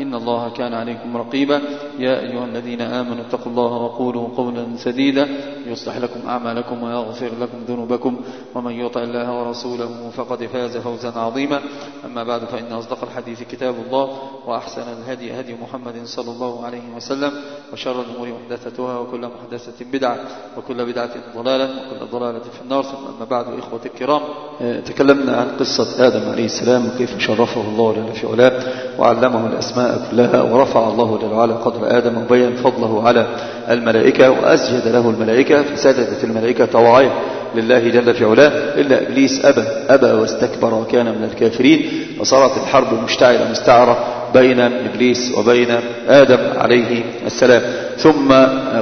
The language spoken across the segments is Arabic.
إن الله كان عليكم رقيبا. يا أيها الذين آمنوا اتقوا الله وقولوا قولا سديدا. يصلح لكم أعمالكم ويغفر لكم ذنوبكم. ومن يطع الله ورسوله فقد فاز فوزا عظيما. أما بعد فإن أصدق الحديث كتاب الله وأحسن الهدي هدي محمد صلى الله عليه وسلم وشر الأمور محدثتها وكل محدثة بدعة وكل بدعة ضلالة وكل ضلالة في النار. ثم أما بعد إخوة الكرام تكلمنا عن قصة آدم عليه السلام وكيف شرفه الله جل في علاه وعلمه الأسماء كلها ورفع الله جل وعلا قدر آدم وبين فضله على الملائكة وأسجد له الملائكة فسجدت الملائكة طواعية لله جل في علاه. إلا إبليس أبى أبى واستكبر وكان من الكافرين. فصارت الحرب مشتعلة مستعرة بين إبليس وبين آدم عليه السلام. ثم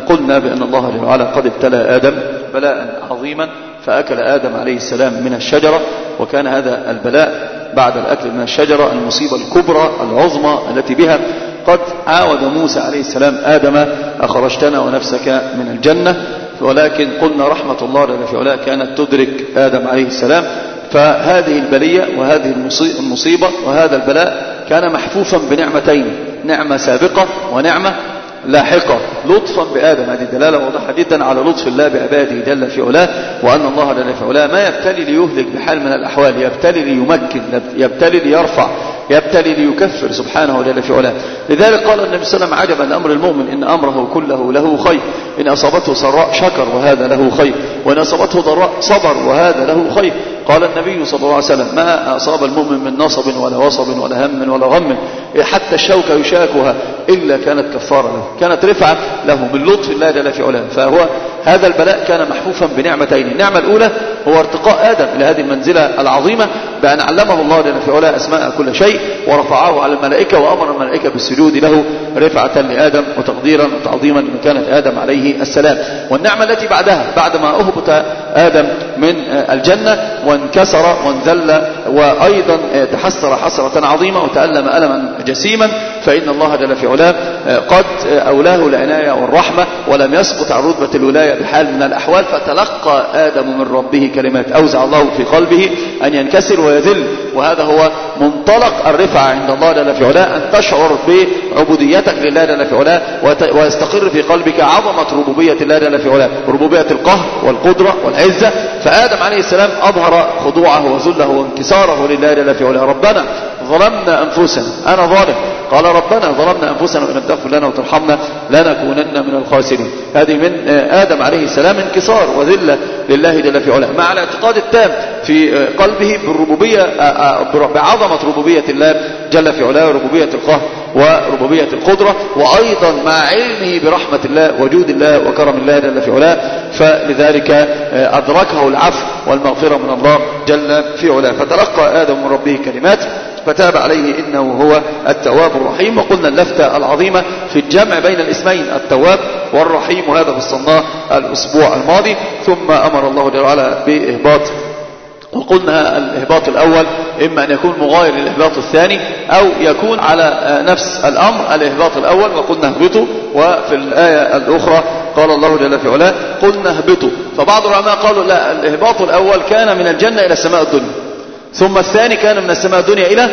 قلنا بأن الله جل وعلا قد ابتلى آدم بلاء عظيما فأكل آدم عليه السلام من الشجرة وكان هذا البلاء بعد الأكل من الشجرة المصيبة الكبرى العظمى التي بها قد عاود موسى عليه السلام آدم أخرجتنا ونفسك من الجنة. ولكن قلنا رحمة الله جل في علاه كانت تدرك آدم عليه السلام. فهذه البلية وهذه المصيبة وهذا البلاء كان محفوفا بنعمتين نعمة سابقة ونعمة لاحقة. لطفا بآدم هذه دلالة واضحة جدا على لطف الله بعباده جل في علاه وأن الله جل في علاه ما يبتلي ليهلك بحال من الأحوال يبتلي ليمكن يبتلي ليرفع يبتلي ليكفر سبحانه جل في علاه. لذلك قال النبي صلى الله عليه وسلم عجبا لأمر المؤمن إن أمره كله له خير إن أصابته سراء شكر وهذا له خير وإن أصابته ضراء صبر وهذا له خير. قال النبي صلى الله عليه وسلم ما أصاب المؤمن من نصب ولا وصب ولا هم ولا غم حتى الشوكة يشاكها إلا كانت كفارة له كانت رفعة له من لطف الله جل في علاه. فهو هذا البلاء كان محفوفا بنعمتين النعمة الأولى هو ارتقاء آدم إلى هذه المنزلة العظيمة بأن علمه الله جل في علاه أسماء كل شيء ورفعه على الملائكة وأمر الملائكة بالسجود له رفعة لآدم وتقديرا وتعظيما لمكانة آدم عليه السلام. والنعمة التي بعدها بعدما أهبط آدم من الجنة وانكسر وانذل وأيضا تحسر حسرة عظيمة وتألم ألما جسيما. فإن الله جل في علاه قد أولاه العناية والرحمة ولم يسقط عن رتبة الولاية بحال من الأحوال فتلقى آدم من ربه كلمات أوزع الله في قلبه أن ينكسر ويذل. وهذا هو منطلق الرفعة عند الله جل في علاه أن تشعر بعبوديتك لله جل في علاه ويستقر في قلبك عظمة ربوبية الله جل في علاه ربوبية القهر والقدرة والعزة. فآدم عليه السلام أظهر خضوعه وذله وانكساره لله جل في علاه. ربنا ظلمنا أنفسنا. أنا ظالم. قال ربنا ظلمنا أنفسنا وإن لم تغفر لنا وترحمنا لنكونن من الخاسرين. هذه من آدم عليه السلام انكسار وذلة لله جل في علاه. مع الاعتقاد التام في قلبه بالربوبية بعظمة ربوبية الله جل في علاه وربوبية القهر وربوبية القدرة وأيضا مع علمه برحمة الله وجود الله وكرم الله جل في علاه. فلذلك أدركه العفو والمغفرة من الله جل في علاه. فتلقى آدم من ربه كلمات فتاب عليه إنه هو التواب الرحيم. وقلنا اللفتة العظيمة في الجمع بين الاسمين التواب والرحيم وهذا فصلناه الأسبوع الماضي. ثم أمر الله جل وعلا بإهباط. وقلنا الإهباط الأول إما أن يكون مغاير للإهباط الثاني أو يكون على نفس الأمر الإهباط الأول. وقلنا اهبطوا. وفي الآية الأخرى قال الله جل في علاه قلنا اهبطوا. فبعض العلماء قالوا لا الإهباط الأول كان من الجنة إلى السماء الدنيا. ثم الثاني كان من السماء الدنيا إلى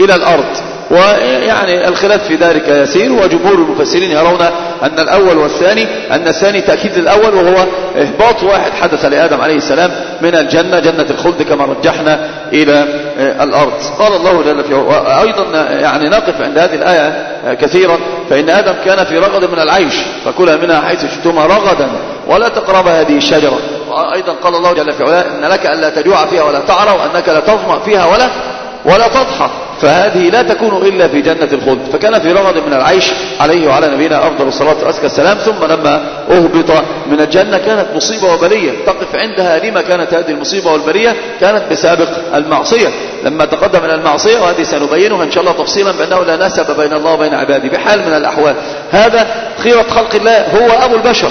إلى الأرض. ويعني الخلاف في ذلك يسير وجمهور المفسرين يرون أن الأول والثاني أن الثاني تأكيد للأول وهو إهباط واحد حدث لآدم عليه السلام من الجنة جنة الخلد كما رجحنا إلى الأرض. قال الله جل في وأيضا يعني نقف عند هذه الآية كثيرا فإن آدم كان في رغد من العيش فكلها منها حيث شئتما رغدا ولا تقرب هذه الشجرة. وأيضا قال الله جل في علاه إن لك ألا تجوع فيها ولا تعرى وأنك لا تظمأ فيها ولا ولا تضحى. فهذه لا تكون إلا في جنة الخلد. فكان في رغد من العيش عليه وعلى نبينا أفضل الصلاة وأزكى السلام. ثم لما أهبط من الجنة كانت مصيبة وبلية. تقف عندها لما كانت هذه المصيبة والبلية؟ كانت بسابق المعصية. لما تقدم من المعصية وهذه سنبينها إن شاء الله تفصيلا بأنه لا نسب بين الله وبين عباده بحال من الأحوال. هذا خيرة خلق الله هو أبو البشر.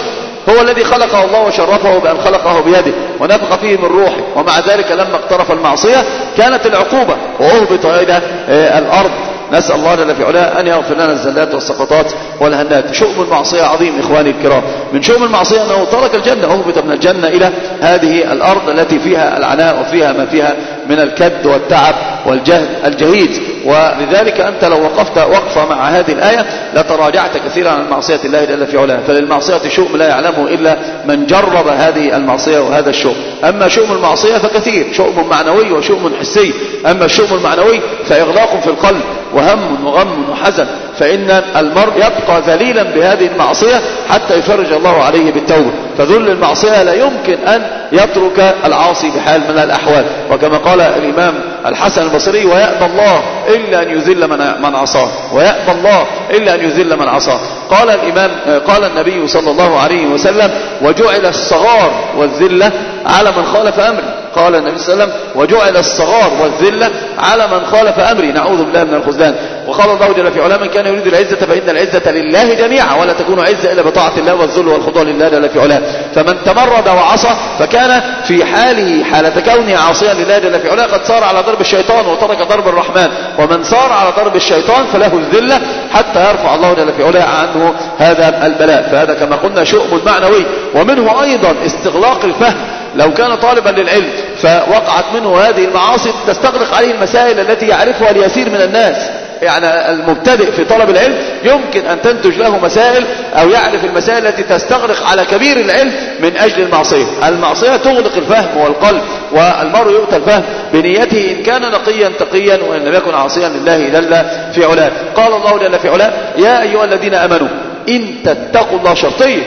هو الذي خلقه الله وشرفه بأن خلقه بيده ونفخ فيه من روحه ومع ذلك لما اقترف المعصية كانت العقوبة وأهبط إلى آه، الأرض. نسأل الله جل في علاه أن يغفر لنا الزلات والسقطات والهنات. شؤم المعصية عظيم إخواني الكرام. من شؤم المعصية أنه ترك الجنة أهبط من الجنة إلى هذه الأرض التي فيها العناء وفيها ما فيها من الكد والتعب والجهد الجهيد. ولذلك أنت لو وقفت وقفة مع هذه الآية لتراجعت كثيرا عن معصية الله جل في علاه. فللمعصية شؤم لا يعلمه إلا من جرب هذه المعصية وهذا الشؤم. أما شؤم المعصية فكثير شؤم معنوي وشؤم حسي. أما الشؤم المعنوي فإغلاق في القلب وهم وغم وحزن فإن المرء يبقى ذليلا بهذه المعصية حتى يفرج الله عليه بالتوبة. فذل المعصية لا يمكن أن يترك العاصي بحال من الأحوال. وكما قال الإمام الحسن البصري ويأبى الله إلا أن يذل من من عصاه. ويأبى الله إلا أن يذل من عصاه. قال الإمام قال النبي صلى الله عليه وسلم وجعل الصغار والذلة على من خالف أمري. قال النبي صلى الله عليه وسلم وجعل الصغار والذلة على من خالف أمري. نعوذ بالله من الخذلان وقال الله جل في علاه من كان يريد العزة فإن العزة لله جميعا ولا تكون عزة إلا بطاعة الله والذل والخضوع لله جل في علاه. فمن تمرد وعصى فكان في حاله حالة كونه عاصيا لله جل في علاه قد صار على ضرب الشيطان وترك ضرب الرحمن. ومن صار على ضرب الشيطان فله الذلة حتى يرفع الله جل في علاه عنه هذا البلاء. فهذا كما قلنا شؤم معنوي ومنه أيضا استغلاق الفهم. لو كان طالبا للعلم فوقعت منه هذه المعاصي تستغرق عليه المسائل التي يعرفها اليسير من الناس. يعني المبتدئ في طلب العلم يمكن أن تنتج له مسائل أو يعرف المسائل التي تستغرق على كبير العلم من أجل المعصية. المعصية تغلق الفهم والقلب والمرء يؤتى الفهم بنيته إن كان نقيا تقيا وإن لم يكن عاصيا لله جل في علاه. قال الله جل في علاه يا أيها الذين أمنوا إن تتقوا الله شرطية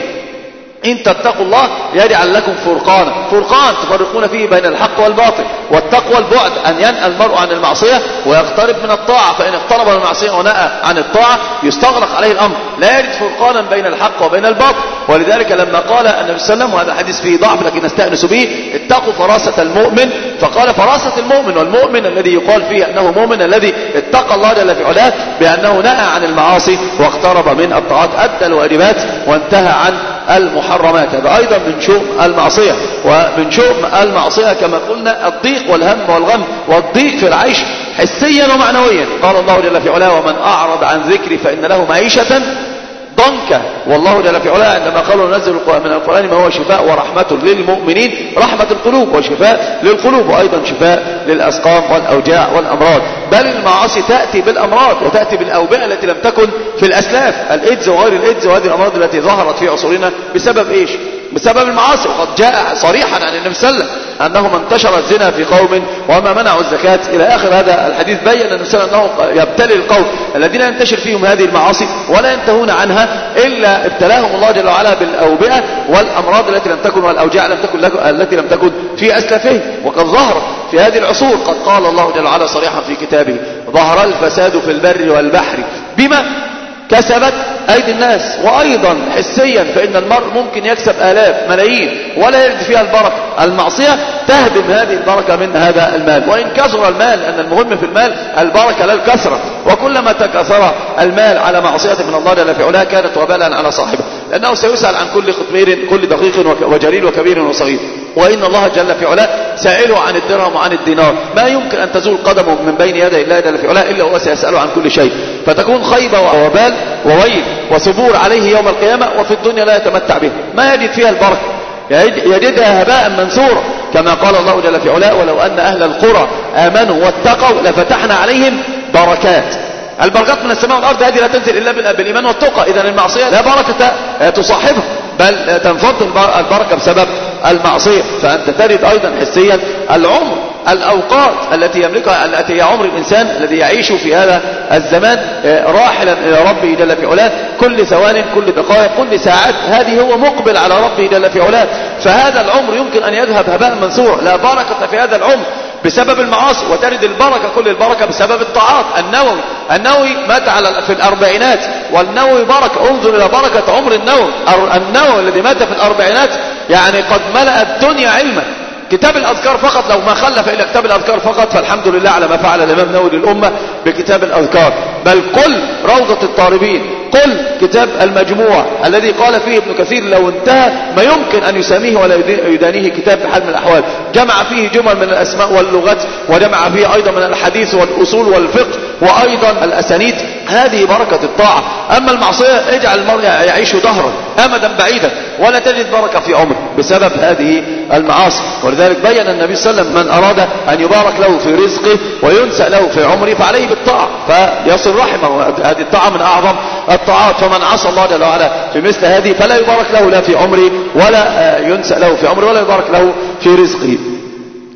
إن تتقوا الله يجعل لكم فرقانا فرقان تفرقون فيه بين الحق والباطل. والتقوى البعد أن ينأى المرء عن المعصية ويقترب من الطاعة. فإن اقترب من المعصية ونأى عن الطاعة يستغرق عليه الأمر. لا يجد فرقانا بين الحق وبين الباطل. ولذلك لما قال النبي صلى الله عليه وسلم وهذا حديث فيه ضعف لكن نستأنس به اتقوا فراسة المؤمن. فقال فراسة المؤمن والمؤمن الذي يقال فيه أنه مؤمن الذي اتقى الله جل في علاه بأنه نأى عن المعاصي واقترب من الطاعات أدى الواجبات وانتهى عن المحرمات هذا أيضا من شؤم المعصية. ومن شؤم المعصية كما قلنا الضيق والهم والغم والضيق في العيش حسيا ومعنويا. قال الله جل في علاه ومن أعرض عن ذكري فإن له معيشة ضنكا. والله جل في علاه عندما قالوا نزل من القرآن ما هو شفاء ورحمة للمؤمنين رحمة القلوب وشفاء للقلوب وأيضا شفاء للأسقام والأوجاع والأمراض. بل المعاصي تأتي بالأمراض وتأتي بالأوبئة التي لم تكن في الأسلاف. الإيدز وغير الإيدز وهذه الأمراض التي ظهرت في عصورنا بسبب إيش؟ بسبب المعاصي وقد جاء صريحا عن النبي صلى الله عليه وسلم أنه من انتشر الزنا في قوم وما منعوا الزكاة. إلى آخر هذا الحديث بين النبي صلى الله عليه وسلم أنه يبتلي القوم الذين ينتشر فيهم هذه المعاصي ولا ينتهون عنها إلا ابتلاهم الله جل وعلا بالأوبئة والأمراض التي لم تكن والأوجاع لم تكن التي لم تكن في أسلافهم وقد ظهرت في هذه العصور قد قال الله جل وعلا صريحا في كتابه ظهر الفساد في البر والبحر بما كسبت أيدي الناس. وأيضا حسيا فإن المرء ممكن يكسب آلاف ملايين ولا يجد فيها البركة. المعصية تهدم هذه البركة من هذا المال. وإن كثر المال أن المهم في المال البركة لا الكثرة وكلما تكاثر المال على معصية من الله جل في علاه كانت وبالا على صاحبه. لأنه سيسأل عن كل خطمير كل دقيق وجليل وكبير وصغير. وإن الله جل في علاه سائله عن الدرهم وعن الدينار. ما يمكن أن تزول قدمه من بين يدي الله جل في علاه إلا هو سيسأله عن كل شيء. فتكون خيبة ووبال وويل وصبور عليه يوم القيامة وفي الدنيا لا يتمتع به. ما يجد فيها البركة. يجدها هباء منثورا كما قال الله جل في علاه ولو أن أهل القرى آمنوا واتقوا لفتحنا عليهم بركات. البركات من السماء والأرض هذه لا تنزل إلا بالإيمان والتقى. إذا المعصية لا بركة تصاحبها بل تنفض البركة بسبب المعصية. فأنت ترد أيضا حسيا العمر الأوقات التي يملكها التي هي عمر الإنسان الذي يعيش في هذا الزمان آه، راحلا إلى ربه جل في علاه. كل ثوان كل دقائق كل ساعات هذه هو مقبل على ربه جل في علاه. فهذا العمر يمكن أن يذهب هباء منثورا لا بركة في هذا العمر. بسبب المعاصي وترد البركة كل البركة بسبب الطاعات. النووي النووي مات على في الأربعينات. والنووي بركة انظر إلى بركة عمر النووي. النووي الذي مات في الأربعينات يعني قد ملأ الدنيا علما. كتاب الأذكار فقط لو ما خلف إلى كتاب الأذكار فقط فالحمد لله على ما فعل الإمام نووي للأمة بكتاب الأذكار. بل قل روضة الطالبين قل كتاب المجموع الذي قال فيه ابن كثير لو انتهى ما يمكن أن يساميه ولا يدانيه كتاب في حال من الأحوال. جمع فيه جمل من الأسماء واللغات وجمع فيه أيضا من الحديث والأصول والفقه وأيضا الأسانيد. هذه بركة الطاعة. أما المعصية اجعل المرء يعيش دهرا أمدا بعيدا ولا تجد بركة في عمره بسبب هذه المعاصي. ولذلك بين النبي صلى الله عليه وسلم من أراد أن يبارك له في رزقه وينسى له في عمره فعليه بالطاعة. فيصل رحمه. هذه الطاعة من أعظم الطاعات فمن عصى الله جل وعلا في مثل هذه فلا يبارك له لا في عمره ولا ينسى له في عمره ولا يبارك له في رزقه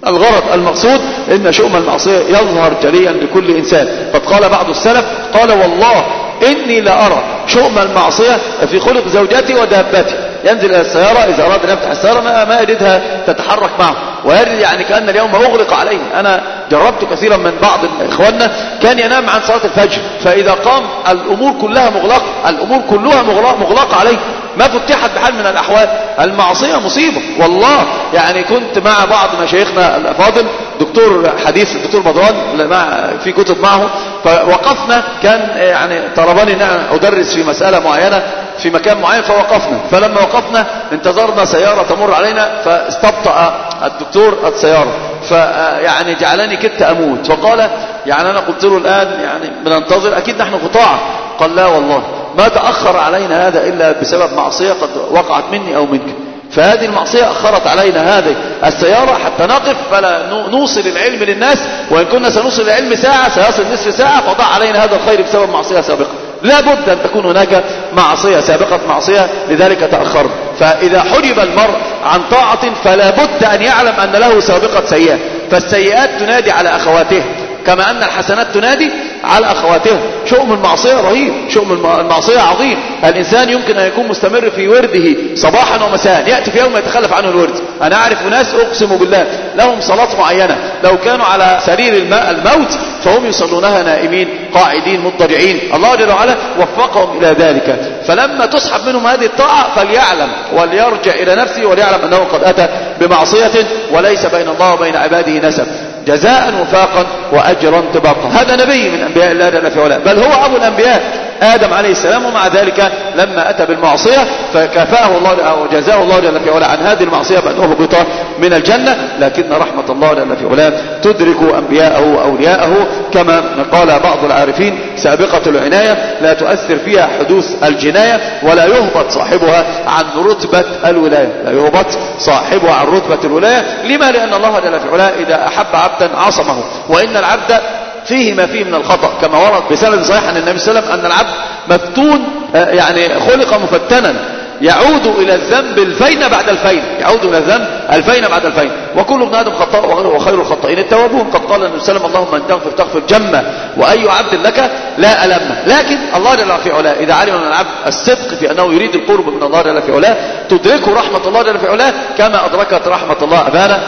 الغرض المقصود إن شؤم المعصية يظهر جليا لكل إنسان. قد قال بعض السلف قال والله إني لأرى شؤم المعصية في خلق زوجتي ودابتي ينزل إلى السيارة إذا أراد أن يفتح السيارة ما, ما يجدها تتحرك معه. ويجد يعني كأن اليوم أغلق عليه. أنا جربت كثيرا من بعض إخواننا كان ينام عن صلاة الفجر فإذا قام الأمور كلها مغلقة الأمور كلها مغلقة, مغلقة عليه. ما فتحت بحال من الأحوال. المعصية مصيبة. والله يعني كنت مع بعض مشايخنا الأفاضل دكتور حديث الدكتور بدران مع في كتب معه فوقفنا. كان يعني طلبني إن أنا أدرس في مسألة معينة في مكان معين فوقفنا. فلما وقفنا انتظرنا سيارة تمر علينا فاستبطأ الدكتور السيارة. فيعني جعلني كدت أموت. وقال يعني أنا قلت له الآن يعني بننتظر أكيد نحن قطاع. قال لا والله. ما تأخر علينا هذا إلا بسبب معصية قد وقعت مني أو منك. فهذه المعصية أخرت علينا هذه. السيارة حتى نقف فلا نوصل العلم للناس وإن كنا سنوصل العلم ساعة سيصل نصف ساعة فضع علينا هذا الخير بسبب معصية سابقة. لا بد أن تكون هناك معصية سابقة معصية لذلك تأخر فإذا حجب المرء عن طاعة فلا بد أن يعلم أن له سابقة سيئة. فالسيئات تنادي على أخواتها كما أن الحسنات تنادي على أخواتها شؤم المعصية رهيب شؤم المعصية عظيم. الإنسان يمكن أن يكون مستمر في ورده صباحا ومساء. يأتي في يوم يتخلف عنه الورد. أنا أعرف ناس أقسم بالله لهم صلاة معينة. لو كانوا على سرير الماء الموت فهم يصلونها نائمين قاعدين مضطجعين الله جل وعلا وفقهم إلى ذلك. فلما تسحب منهم هذه الطاعة فليعلم وليرجع إلى نفسه وليعلم أنه قد أتى بمعصية وليس بين الله وبين عباده نسب. جزاء وفاقا وأجرا طباقا. هذا نبي من أنبياء الله جل في علاه بل هو أبو الأنبياء آدم عليه السلام ومع ذلك لما أتى بالمعصية فكافاه الله أو جزاه الله جل في علاه عن هذه المعصية بأن أهبط من الجنة. لكن رحمة الله جل في علاه تدرك أنبياءه وأولياءه. كما قال بعض العارفين سابقة العناية لا تؤثر فيها حدوث الجناية ولا يهبط صاحبها عن رتبة الولاية. لا يهبط صاحبها عن رتبة الولاية. لما؟ لأن الله جل في علاه إذا أحب عبدا عصمه. وإن العبد فيه ما فيه من الخطأ كما ورد بسند صحيح عن النبي صلى الله عليه وسلم أن العبد مفتون يعني خلق مفتنا. يعود إلى الذنب الفين بعد الفين. يعود إلى الذنب الفين بعد الفين. وكل ابن آدم خطاء وخير الخطائين. التوابون قد قال النبي صلى الله عليه وسلم اللهم أن تغفر تغفر جمة وأي عبد لك لا ألمه لكن الله جل في علاه إذا علم من العبد الصدق في أنه يريد القرب من الله جل في علاه تدركه رحمة الله جل في علاه كما أدركت رحمة الله أبانا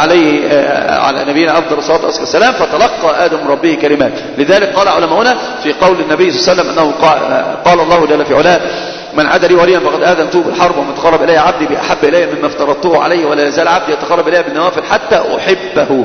عليه على نبينا أفضل الصلاة والسلام فتلقى آدم ربه كلمات. لذلك قال علماؤنا في قول النبي صلى الله عليه وسلم أنه قال الله جل في علاه من عاد لي وليا فقد آذنته بالحرب ومن تقرب إلي عبدي بأحب إلي مما افترضته عليه ولا يزال عبدي يتقرب إلي بالنوافل حتى أحبه.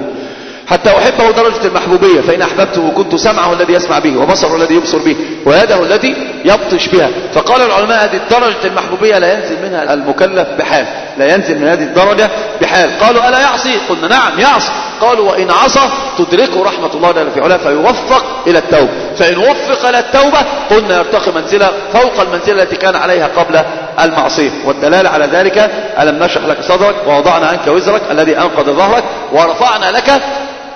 حتى أحبه درجة المحبوبية فإن أحببته كنت سمعه الذي يسمع به وبصره الذي يبصر به ويده التي يبطش بها. فقال العلماء هذه الدرجة المحبوبية لا ينزل منها المكلف بحال. لا ينزل من هذه الدرجة بحال. قالوا ألا يعصي؟ قلنا نعم يعصي. قالوا وإن عصى تدركه رحمة الله جل في علاه فيوفق إلى التوبة. فإن وفق إلى التوبة قلنا يرتقي منزلة فوق المنزلة التي كان عليها قبل المعصية. والدلالة على ذلك ألم نشرح لك صدرك ووضعنا عنك وزرك الذي أنقذ ظهرك ورفعنا لك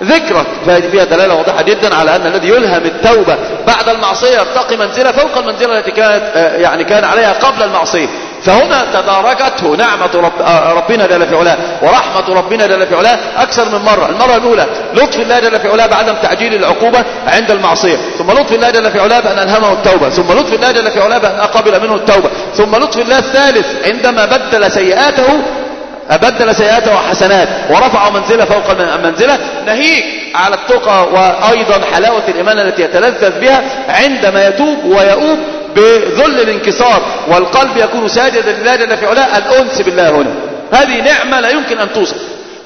ذكرك. فهذه فيها دلالة واضحة جدا على أن الذي يلهم التوبة بعد المعصية يرتقي منزلة فوق المنزلة التي كانت يعني كان عليها قبل المعصية. فهنا تداركته نعمة رب ربنا جل في علاه ورحمة ربنا جل في علاه أكثر من مرة. المرة الأولى لطف الله جل في علاه بعدم تعجيل العقوبة عند المعصية. ثم لطف الله جل في علاه بأن ألهمه التوبة. ثم لطف الله جل في علاه بأن أقبل منه التوبة. ثم لطف الله الثالث عندما بدل سيئاته بدل سيئاته وحسنات ورفع منزلة فوق منزلة. نهيك على التقى وأيضا حلاوة الإيمان التي يتلذذ بها عندما يتوب ويؤوب بذل الانكسار والقلب يكون ساجدا لله جل في علاه. الأنس بالله هنا. هذه نعمة لا يمكن أن توصف.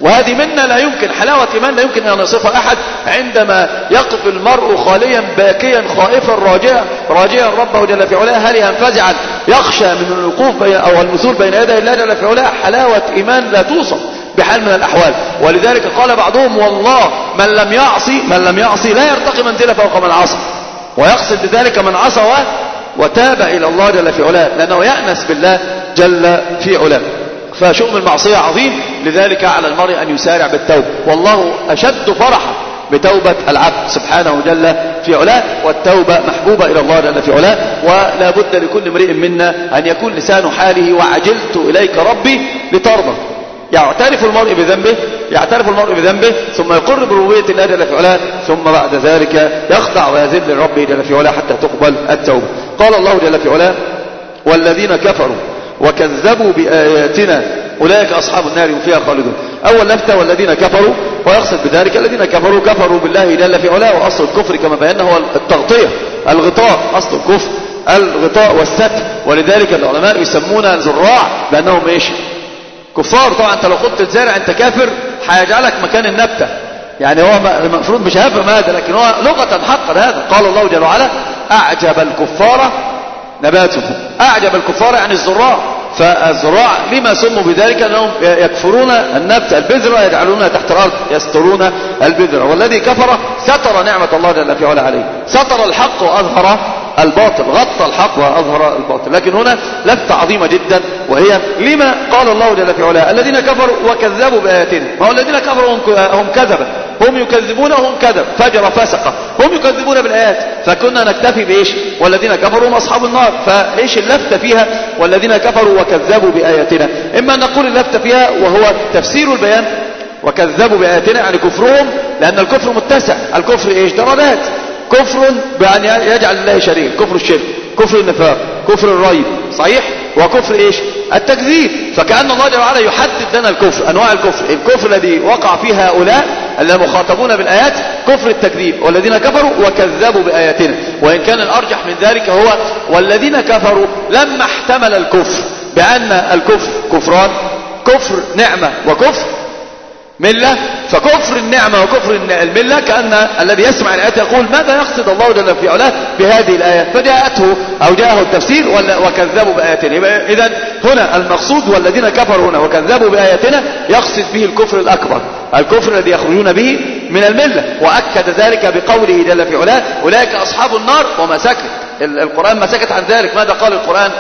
وهذه منا لا يمكن حلاوة إيمان لا يمكن أن يصفها أحد عندما يقف المرء خاليا باكيا خائفا راجيا راجيا ربه جل في علاه هل ينفزعا؟ يخشى من الوقوف أو المثول بين يدي الله جل في علاه. حلاوة إيمان لا توصف بحال من الأحوال. ولذلك قال بعضهم والله من لم يعصي من لم يعصي لا يرتقي منزلة فوق من عصى. ويقصد بذلك من عصى وتاب إلى الله جل في علاه لأنه يأنس بالله جل في علاه. فشؤم المعصية عظيم لذلك على المرء أن يسارع بالتوبة. والله أشد فرحا بتوبة العبد سبحانه جل في علاه والتوبة محبوبة إلى الله جل في علاه ولا بد لكل امرئ منا أن يكون لسان حاله وعجلت إليك ربي لترضى. يعترف المرء بذنبه يعترف المرء بذنبه ثم يقر بربوبية الله جل في علاه ثم بعد ذلك يخضع ويذل لربه جل في علاه حتى تقبل التوبة. قال الله جل في علاه والذين كفروا وكذبوا بآياتنا. أولئك أصحاب النار هم فيها خالدون. أول لفتة والذين كفروا ويقصد بذلك الذين كفروا كفروا بالله جل في علاه وأصل الكفر كما بينا هو التغطية الغطاء أصل الكفر الغطاء والستر. ولذلك العلماء يسمون الزراع بأنهم إيش؟ كفار. طبعا أنت لو خدت الزارع أنت كافر هيجعلك مكان النبتة. يعني هو المفروض مش هيفهم هذا لكن هو لغة حقا هذا. قال الله جل وعلا أعجب الكفار نباته. أعجب الكفار يعني الزراع. فالزراع لما سموا بذلك أنهم يكفرون النبت البذرة يجعلونها تحت الأرض يسترون البذرة والذي كفر ستر نعمة الله جل في علا عليه. ستر الحق وأظهر الباطل غطى الحق وأظهر الباطل. لكن هنا لفتة عظيمة جدا وهي لما قال الله جل في علاه الذين كفروا وكذبوا بآياتنا. ما هو الذين كفروا هم كذبة هم يكذبون وهم كذب. فجر فسقة. هم يكذبون بالآيات. فكنا نكتفي بإيش؟ والذين كفروا هم أصحاب النار. فإيش اللفتة فيها؟ والذين كفروا وكذبوا بآياتنا. إما أن نقول اللفتة فيها وهو تفسير البيان وكذبوا بآياتنا يعني كفرهم لأن الكفر متسع. الكفر إيش؟ درجات. كفر بأن يجعل الله شريك. كفر الشرك كفر النفاق كفر الريب صحيح؟ وكفر إيش؟ التكذيب. فكأن الله جل وعلا يحدد لنا الكفر أنواع الكفر. الكفر الذي وقع فيه هؤلاء المخاطبون بالآيات كفر التكذيب. والذين كفروا وكذبوا بآياتنا. وإن كان الأرجح من ذلك هو والذين كفروا لما احتمل الكفر. بأن الكفر كفران كفر نعمة وكفر ملة فكفر النعمة وكفر الملة كأن الذي يسمع الآيات يقول ماذا يقصد الله جل في علاه بهذه الآية؟ فجاءته أو جاءه التفسير وكذبوا بآياتنا. إذا هنا المقصود والذين كفروا هنا وكذبوا بآياتنا يقصد به الكفر الأكبر الكفر الذي يخرجون به من الملة. وأكد ذلك بقوله جل في علاه أولئك أصحاب النار وما سكت. القرآن ما سكت عن ذلك. ماذا قال القرآن؟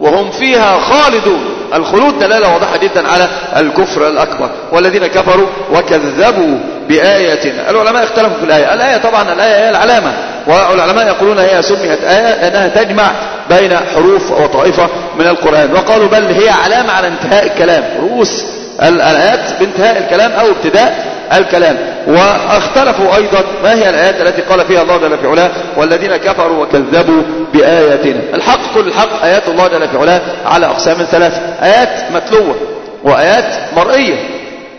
وهم فيها خالدون. الخلود دلالة واضحة جدا على الكفر الأكبر. والذين كفروا وكذبوا بآياتنا. العلماء اختلفوا في الآية. الآية طبعا الآية هي العلامة. والعلماء يقولون هي سميت آية لأنها تجمع بين حروف وطائفة من القرآن. وقالوا بل هي علامة على انتهاء الكلام. رؤوس الآيات بانتهاء الكلام أو ابتداء الكلام. واختلفوا أيضا. ما هي الآيات التي قال فيها الله جل في علاه؟ والذين كفروا وكذبوا بآياتنا. الحق كل الحق. آيات الله جل في علاه على أقسام ثلاثة. آيات متلوة وآيات مرئية.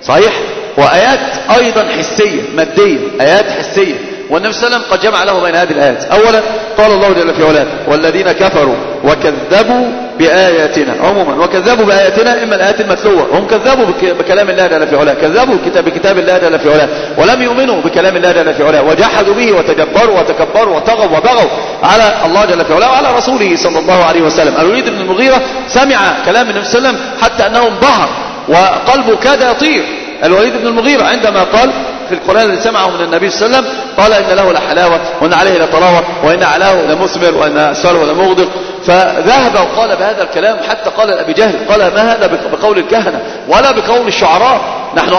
صحيح؟ وآيات أيضا حسية مادية. آيات حسية. والنبي صلى الله عليه وسلم قد جمع له بين هذه الآيات. أولا قال الله جل في علاه والذين كفروا وكذبوا بآياتنا عموما وكذبوا بآياتنا إما الآيات المتلوة هم كذبوا بكلام الله جل في علاه كذبوا بكتاب الله جل في علاه ولم يؤمنوا بكلام الله جل في علاه وجحدوا به وتجبروا وتكبروا وطغوا وبغوا على الله جل في علاه وعلى رسوله صلى الله عليه وسلم. الوليد بن المغيرة سمع كلام النبي صلى الله عليه وسلم حتى أنه انبهر وقلبه كاد يطير. الوليد بن المغيرة عندما قال في القرآن الذي سمعه من النبي صلى الله عليه وسلم قال إن له لحلاوة وإن عليه لطلاوة وإن علاه لمثمر وإن أسفله لمغدق. فذهب وقال بهذا الكلام حتى قال لأبي جهل قال ما هذا بقول الكهنة؟ ولا بقول الشعراء. نحن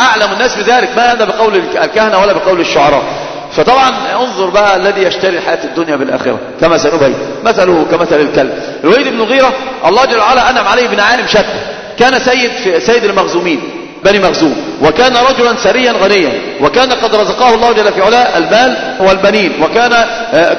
أعلم الناس بذلك. ما هذا بقول الكهنة ولا بقول الشعراء. فطبعا انظر بقى الذي يشتري الحياة الدنيا بالآخرة. كما سنبين مثله كمثل الكلب. الوليد بن غيرة الله جل وعلا أنعم عليه بنعائم شتى. كان سيد في سيد المخزومين بني مخزوم. وكان رجلا سريا غنيا. وكان قد رزقه الله جل في علاه المال والبنين. وكان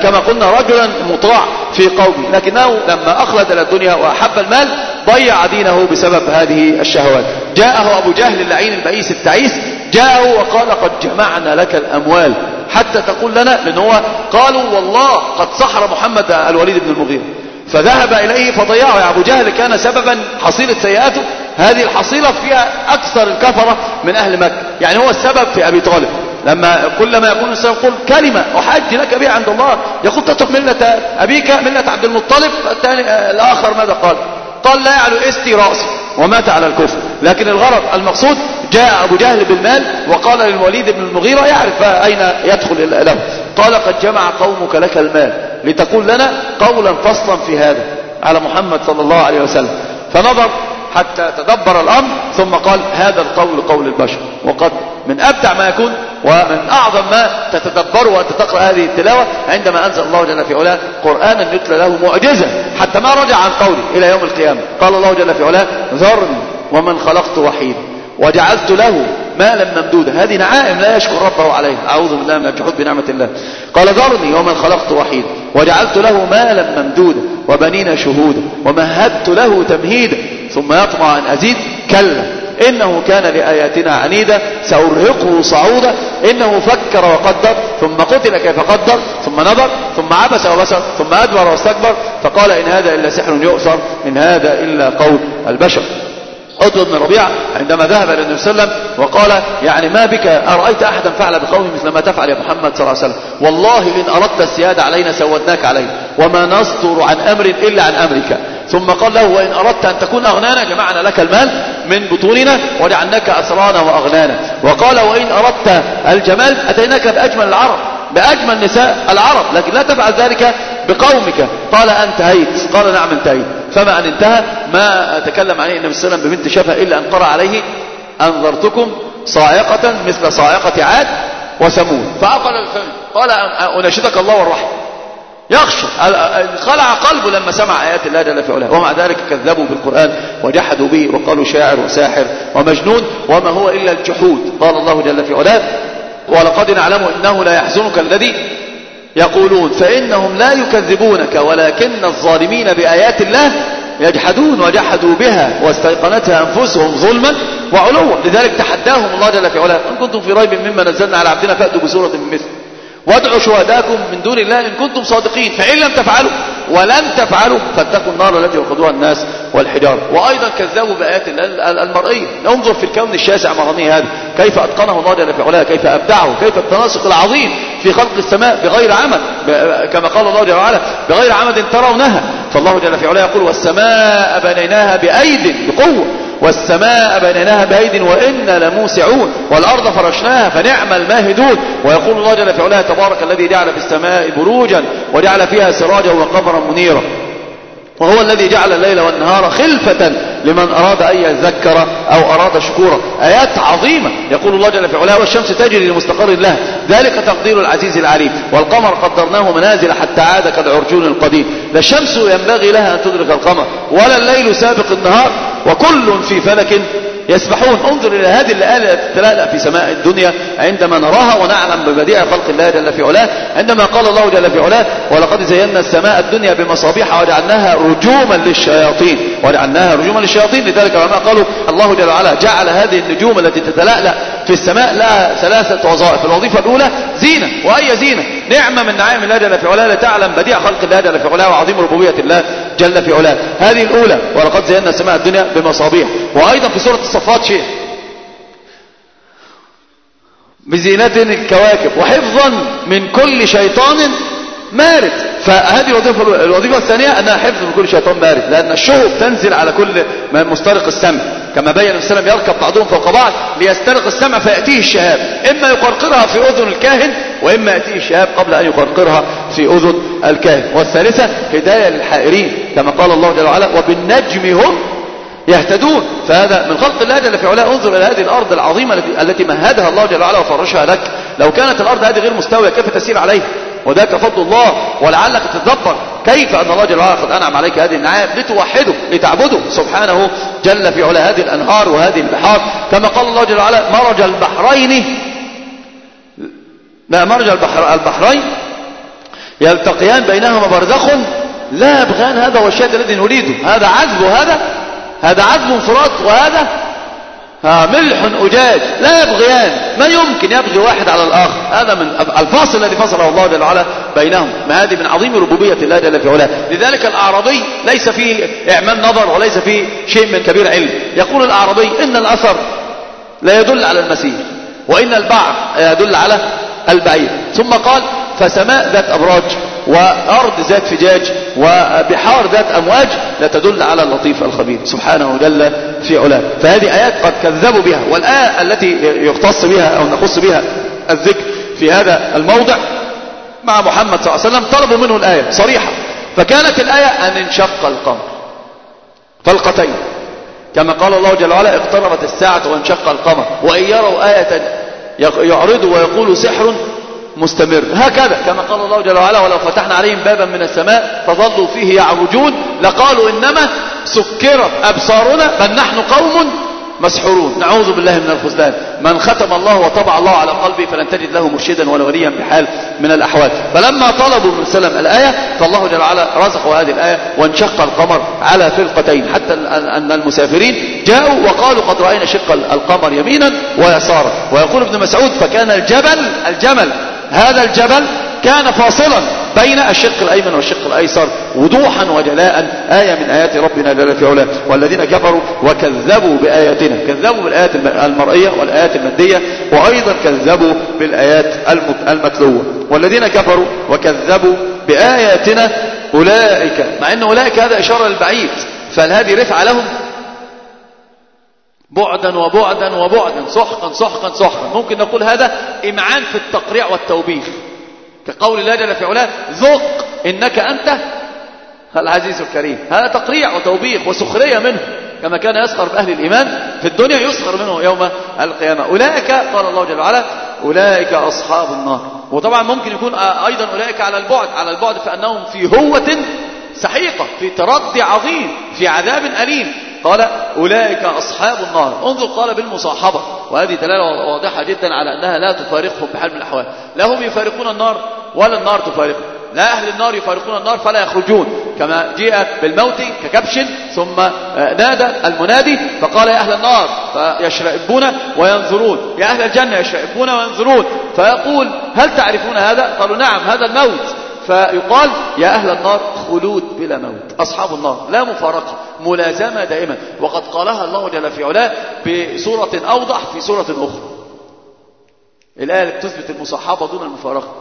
كما قلنا رجلا مطاع في قومه. لكنه لما أخلد إلى الدنيا وأحب المال ضيع دينه بسبب هذه الشهوات. جاءه أبو جهل اللعين البئيس التعيس. جاءه وقال قد جمعنا لك الأموال. حتى تقول لنا لأن هو؟ قالوا والله قد سحر محمد الوليد بن المغيرة. فذهب إليه فضيعه. يا أبو جهل كان سببا حصيلة سيئاته. هذه الحصيلة فيها أكثر الكفرة من أهل مكة. يعني هو السبب في أبي طالب. لما كلما يكون الإنسان يقول كلمة أحج لك بها عند الله. يقول تترك ملة أبيك ملة عبد المطلب الثاني الآخر ماذا قال؟ قال لا يعلو إستي رأسي ومات على الكفر. لكن الغرض المقصود جاء أبو جهل بالمال وقال للوليد بن المغيرة يعرف أين يدخل له. قال قد جمع قومك لك المال لتقول لنا قولا فصلا في هذا على محمد صلى الله عليه وسلم. فنظر حتى تدبر الأمر ثم قال هذا القول قول البشر. وقد من أبدع ما يكون ومن أعظم ما تتدبر وأنت تقرأ هذه التلاوة عندما أنزل الله جل في علاه قرآنا يتلى له معجزة حتى ما رجع عن قوله إلى يوم القيامة. قال الله جل في علاه ذرني ومن خلقت وحيدا وجعلت له مالا ممدودا. هذه نعائم لا يشكر ربه عليها. أعوذ بالله من الجحود بنعمة الله. قال ذرني ومن خلقت وحيدا وجعلت له مالا ممدودا وبنين شهودا ومهدت له تمهيدا ثم يطمع أن أزيد. كلا. إنه كان لآياتنا عنيدا. سأرهقه صعودا. إنه فكر وقدر. ثم قتل كيف قدر. ثم نظر. ثم عبس وبسر. ثم أدبر واستكبر. فقال إن هذا إلا سحر يؤثر. إن هذا إلا قول البشر. عتبة بن ربيعة عندما ذهب إلى النبي صلى الله عليه وسلم وقال يعني ما بك أرأيت أحدا فعل بقومه مثل ما تفعل يا محمد صلى الله عليه وسلم؟ والله إن أردت السيادة علينا سودناك علينا وما نصدر عن أمر إلا عن أمرك. ثم قال له وإن أردت أن تكون أغنانا جمعنا لك المال من بطوننا وجعلناك أسرانا وأغنانا. وقال وإن أردت الجمال أتيناك بأجمل العرب. بأجمل نساء العرب لكن لا تفعل ذلك بقومك. قال أنتهيت. قال نعم انتهيت. فما أن انتهى ما تكلم عليه النبي صلى الله عليه وسلم ببنت شفا إلا أن قرأ عليه أنظرتكم صاعقة مثل صاعقة عاد وثمود. فأقل الفم. قال أناشدك الله والرحمة. يخشى خلع قلبه لما سمع آيات الله جل في علاه. ومع ذلك كذبوا بالقرآن وجحدوا به وقالوا شاعر وساحر ومجنون وما هو إلا الجحود. قال الله جل في علاه ولقد نعلم إنه لا يحزنك الذي يقولون فإنهم لا يكذبونك ولكن الظالمين بآيات الله يجحدون وجحدوا بها واستيقنتها أنفسهم ظلما وعلوا. لذلك تحداهم الله جل في علاه. إن كنتم في ريب مما نزلنا على عبدنا فأتوا بسورة من مثل. وادعوا شهداءكم من دون الله إن كنتم صادقين فإن لم تفعلوا ولن تفعلوا فاتقوا النار التي وقدوها الناس والحجارة. وأيضا كذبوا بآيات المرئية. انظر في الكون الشاسع مرمي هذا. كيف أتقنه الله جل في علاه كيف أبدعه؟ كيف التناسق العظيم في خلق السماء بغير عمد كما قال الله جل وعلا بغير عمد ترونها. فالله جل في علاه يقول والسماء بنيناها بأيد بقوة. والسماء بنيناها بأيد وإنا لموسعون والأرض فرشناها فنعم الماهدون. ويقول الله جل في علاه تبارك الذي جعل في السماء بروجا وجعل فيها سراجا وقمرا منيرا. وهو الذي جعل الليل والنهار خلفة لمن أراد أن يذكر أو أراد شكورا آيات عظيمة. يقول الله جل في علاه والشمس تجري لمستقر لها ذلك تقدير العزيز العليم. والقمر قدرناه منازل حتى عاد كالعرجون القديم. لا الشمس ينبغي لها أن تدرك القمر ولا الليل سابق النهار. وكل في فلك يسبحون. انظر إلى هذه الآلة تتلألأ في سماء الدنيا عندما نراها ونعلم ببديع خلق الله جل في علاه. عندما قال الله جل في علاه ولقد زينا السماء الدنيا بمصابيح وجعلناها رجوما للشياطين. وجعلناها رجوما للشياطين. لذلك العلماء قالوا الله جل وعلا جعل هذه النجوم التي تتلألأ في السماء لها ثلاثة وظائف الوظيفة الأولى زينة وأي زينة. نعمة من نعائم الله جل في علاه لتعلم بديع خلق الله جل في علاه وعظيم ربوبية الله جل في علاه. هذه الأولى ولقد زينا السماء الدنيا بمصابيح. وأيضا في سورة الصفات شيء. بزينة الكواكب. وحفظا من كل شيطان مارد. فهذه الوظيفة, الوظيفة الثانية أنها حفظ من كل شيطان مارد لأن الشهب تنزل على كل مسترق السمع كما بين السلام يركب بعضهم فوق بعض ليسترق السمع فيأتيه الشهاب إما يقرقرها في أذن الكاهن وإما يأتيه الشهاب قبل أن يقرقرها في أذن الكاهن. والثالثة هداية للحائرين كما قال الله جل وعلا وبالنجم هم يهتدون فهذا من خلق الله جل في علاه. انظر إلى هذه الأرض العظيمة التي مهدها الله جل وعلا وفرشها لك. لو كانت الأرض هذه غير مستوية كيف تسير عليها؟ وذاك فضل الله ولعلك تتدبر كيف أن الله جل وعلا قد أنعم عليك هذه النعام لتوحده لتعبده سبحانه جل في علا هذه الأنهار وهذه البحار. كما قال الله جل وعلا مرج البحرين ما مرج البحر البحرين يلتقيان بينهما برزخ لا يبغان هذا هو الشيء الذي نريده. هذا عذب وهذا هذا عذب فرات وهذا ها ملح أجاج لا يبغيان ما يمكن يبغي واحد على الآخر. هذا من الفاصل الذي فصله الله جل وعلا بينهم. ما هذه من عظيم ربوبية الله جل في علاه. لذلك الأعرابي ليس فيه إعمال نظر وليس فيه شيء من كبير علم. يقول الأعرابي إن الأثر لا يدل على المسيح وإن البعر يدل على البعير. ثم قال فسماء ذات أبراج وأرض ذات فجاج وبحار ذات أمواج لا تدل على اللطيف الخبير سبحانه جل في علاه. فهذه آيات قد كذبوا بها والآية التي يختص بها أو نخص بها الذكر في هذا الموضع مع محمد صلى الله عليه وسلم طلبوا منه الآية صريحة. فكانت الآية أن انشق القمر فالقتين كما قال الله جل وعلا اقتربت الساعة وانشق القمر. وإن يروا آية يعرضوا ويقولوا سحر مستمر. هكذا كما قال الله جل وعلا ولو فتحنا عليهم بابا من السماء فظلوا فيه يعرجون لقالوا إنما سكرت أبصارنا بل نحن قوم مسحورون نعوذ بالله من الخذلان من ختم الله وطبع الله على قلبه فلن تجد له مرشدا ولا وليا بحال من الأحوال فلما طلبوا من سلم الآية فالله جل وعلا رزقوا هذه الآية وانشق القمر على فرقتين. حتى أن المسافرين جاءوا وقالوا قد رأينا شق القمر يمينا ويسارا ويقول ابن مسعود فكان الجبل الجمل هذا الجبل كان فاصلا بين الشق الأيمن والشق الأيسر وضوحا وجلاء آية من آيات ربنا جل في علاه والذين كفروا وكذبوا بآياتنا كذبوا بالآيات المرئية والآيات المادية وأيضا كذبوا بالآيات المتلوة والذين كفروا وكذبوا بآياتنا أولئك مع أن أولئك هذا إشارة للبعيد فهل هذه رفعة لهم بعدا وبعدا وبعدا سحقا سحقا سحقا ممكن نقول هذا إمعان في التقريع والتوبيخ. كقول الله جل في علاه ذق إنك أنت العزيز الكريم. هذا تقريع وتوبيخ وسخرية منه. كما كان يسخر بأهل الإيمان في الدنيا يسخر منه يوم القيامة. أولئك قال الله جل وعلا أولئك أصحاب النار. وطبعا ممكن يكون أيضا أولئك على البعد. على البعد فأنهم في هوة سحيقة في تردي عظيم في عذاب أليم. قال أولئك أصحاب النار. انظر قال بالمصاحبة. وهذه دلالة واضحة جدا على أنها لا تفارقهم بحال من الأحوال. لا هم يفارقون النار ولا النار تفارقهم. لا أهل النار يفارقون النار فلا يخرجون. كما جاء بالموت ككبش ثم نادى المنادي فقال يا أهل النار فيشرئبون وينظرون. يا أهل الجنة يشرئبون وينظرون. فيقول هل تعرفون هذا؟ قالوا نعم هذا الموت. فيقال يا أهل النار خلود بلا موت أصحاب النار لا مفارقة ملازمة دائما. وقد قالها الله جل في علاه بصورة أوضح في سورة أخرى. الآية اللي بتثبت المصاحبة دون المفارقة.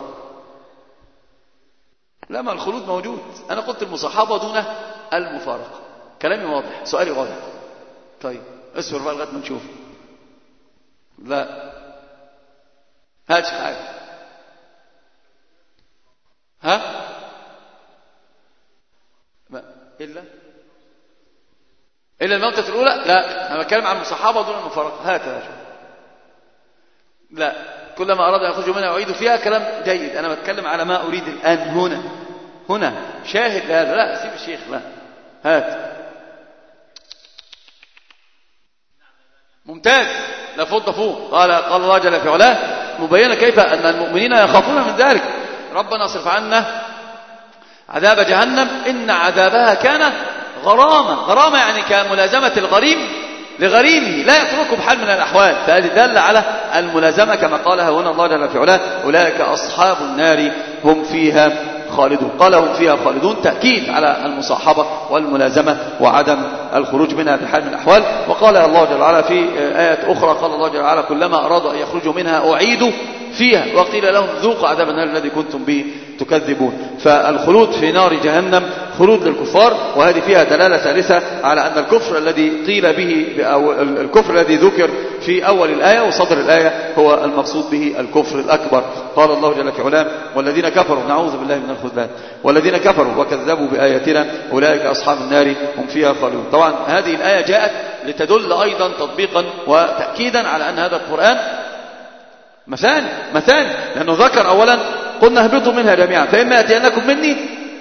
لما الخلود موجود أنا قلت المصاحبة دون المفارقة. كلامي واضح سؤالي واضح. طيب اصبر بقى لغاية ما نشوف. لا. هات حاجة. ها؟ ما إلا؟ إلا الموتة الأولى؟ لا أنا بتكلم عن المصحابة دون المفارقة. شيخ. لا كلما أراد أن يخرج منها أعيد فيها كلام جيد. أنا بتكلم على ما أريد الآن هنا. هنا. شاهد لهذا لا سيب الشيخ. لا. هات. ممتاز. لا فوق. قال قال الله جل في علاه مبينة كيف أن المؤمنين يخافون من ذلك. ربنا اصرف عنا عذاب جهنم. إن عذابها كان غرامة غرامة يعني كملازمة الغريم لغريمه. لا يتركه بحال من الأحوال. فهذه دالة على الملازمة كما قالها هنا الله جل في علاه. أولئك أصحاب النار هم فيها خالدون. قال هم فيها خالدون. تأكيد على المصاحبة والملازمة وعدم الخروج منها بحال من الأحوال. وقال الله جل وعلا في آيات أخرى قال الله جل وعلا كلما أرادوا أن يخرجوا منها أعيدوا فيها. وقيل لهم ذوقوا عذاب النار الذي كنتم به تكذبون. فالخلود في نار جهنم خلود للكفار وهذه فيها دلالة ثالثة على أن الكفر الذي قيل به أو الكفر الذي ذكر في أول الآية وصدر الآية هو المقصود به الكفر الأكبر. قال الله جل في علام والذين كفروا نعوذ بالله من الخذلان. والذين كفروا وكذبوا بآياتنا أولئك أصحاب النار هم فيها خالدون. طبعا هذه الآية جاءت لتدل أيضا تطبيقا وتأكيدا على أن هذا القرآن مثاني مثاني لأنه ذكر أولا قلنا اهبطوا منها جميعا فإما يأتينكم مني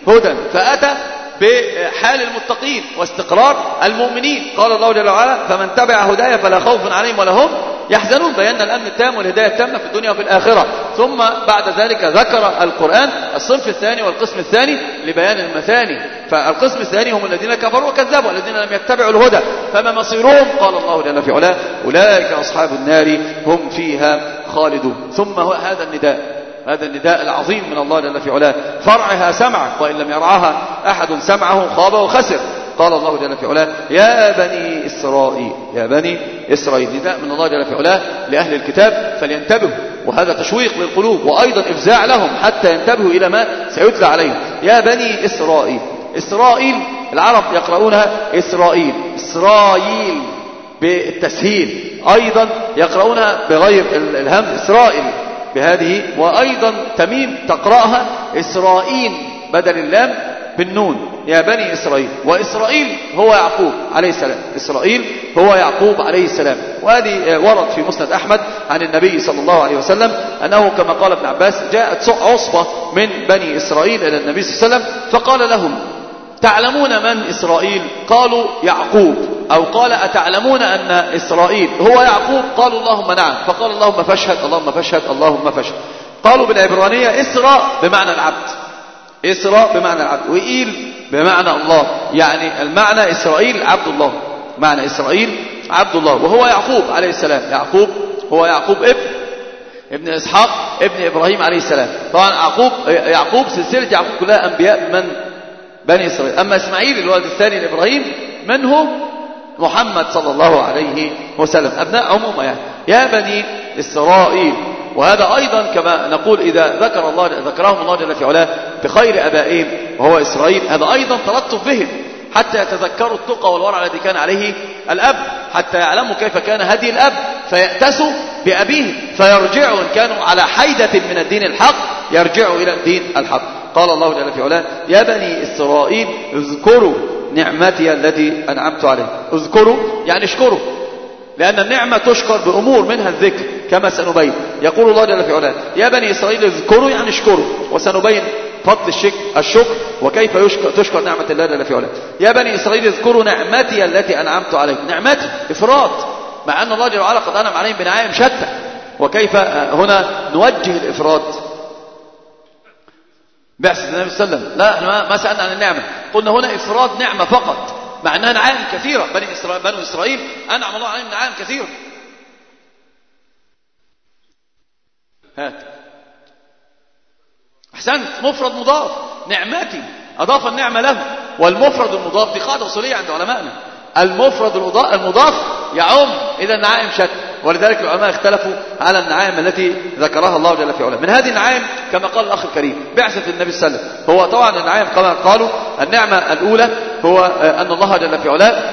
هدى فأتى بحال المتقين واستقرار المؤمنين. قال الله جل وعلا فمن تبع هدايا فلا خوف عليهم ولا هم يحزنون بينا الأمن التام والهداية التامة في الدنيا وفي الآخرة. ثم بعد ذلك ذكر القرآن الصنف الثاني والقسم الثاني لبيان المثاني. فالقسم الثاني هم الذين كفروا وكذبوا الذين لم يتبعوا الهدى. فما مصيرهم؟ قال الله جل في علاه أولئك أصحاب النار هم فيها خالدون ثم هو هذا النداء. هذا النداء العظيم من الله جل في علاه. فرعها سمعك وإن لم يرعاها أحد سمعه خاب وخسر. قال الله جل في علاه يا بني إسرائيل يا بني إسرائيل. نداء من الله جل في علاه لأهل الكتاب فلينتبهوا. وهذا تشويق للقلوب وأيضا إفزاع لهم حتى ينتبهوا إلى ما سيتلى عليهم. يا بني إسرائيل. إسرائيل العرب يقرؤونها إسرائيل. إسرائيل. بالتسهيل. أيضا يقرؤونها بغير الهم إسرائيل بهذه وأيضا تميم تقرأها إسرائيل بدل اللام بالنون. يا بني إسرائيل وإسرائيل هو يعقوب عليه السلام. إسرائيل هو يعقوب عليه السلام. وهذه ورد في مسند أحمد عن النبي صلى الله عليه وسلم أنه كما قال ابن عباس جاءت عصبة من بني إسرائيل إلى النبي صلى الله عليه وسلم فقال لهم تعلمون من إسرائيل؟ قالوا يعقوب. أو قال أتعلمون أن إسرائيل؟ هو يعقوب؟ قالوا اللهم نعم. فقال اللهم فاشهد اللهم فاشهد اللهم فاشهد. قالوا بالعبرانية إسراء بمعنى العبد. إسراء بمعنى العبد. وإيل بمعنى الله. يعني المعنى إسرائيل عبد الله. معنى إسرائيل عبد الله. وهو يعقوب عليه السلام. يعقوب هو يعقوب ابن ابن إسحاق ابن إبراهيم عليه السلام. طبعا يعقوب يعقوب سلسلة يعقوب كلها أنبياء من بني إسرائيل. أما إسماعيل الولد الثاني لإبراهيم منه محمد صلى الله عليه وسلم. أبناء عموما يعني. يا بني إسرائيل. وهذا أيضا كما نقول إذا ذكر الله ذكرهم الله جل في علاه بخير أبائهم وهو إسرائيل. هذا أيضا تلطف بهم حتى يتذكروا التقى والورع الذي كان عليه الأب حتى يعلموا كيف كان هدي الأب. فيأتسوا بأبيه فيرجعوا إن كانوا على حيدة من الدين الحق يرجعوا إلى الدين الحق. قال الله جل في علاه يا بني إسرائيل اذكروا نعمتي التي أنعمت عليه اذكروا يعني اشكروا لأن النعمة تشكر بأمور منها الذكر كما سنبين. يقول الله جل في علاه يا بني إسرائيل اذكروا يعني اشكروا. وسنبين فضل الشك الشكر وكيف يشكر تشكر نعمة الله جل في علاه. يا بني إسرائيل اذكروا نعمتي التي أنعمت عليكم نعمتي إفراط. مع أن الله جل وعلا قد أنعم عليهم بنعائم شتى. وكيف هنا نوجه الإفراط. بعثة النبي صلى الله عليه وسلم. لا إحنا ما سألنا عن النعمة. قلنا هنا إفراد نعمة فقط. مع أنها نعائم كثيرة. بني إسرائيل, بنو إسرائيل أنعم الله عليهم نعائم كثيرة هات. أحسنت. مفرد مضاف. نعمتي. أضاف النعمة له. والمفرد المضاف دي قاعدة أصولية عند علمائنا. المفرد المضاف يعم. إذا النعائم شتى. ولذلك العلماء اختلفوا على النعائم التي ذكرها الله جل في علاه. من هذه النعائم كما قال الأخ الكريم بعثة النبي صلى الله عليه وسلم. هو طبعا النعائم كما قالوا النعمة الأولى هو أن الله جل في علاه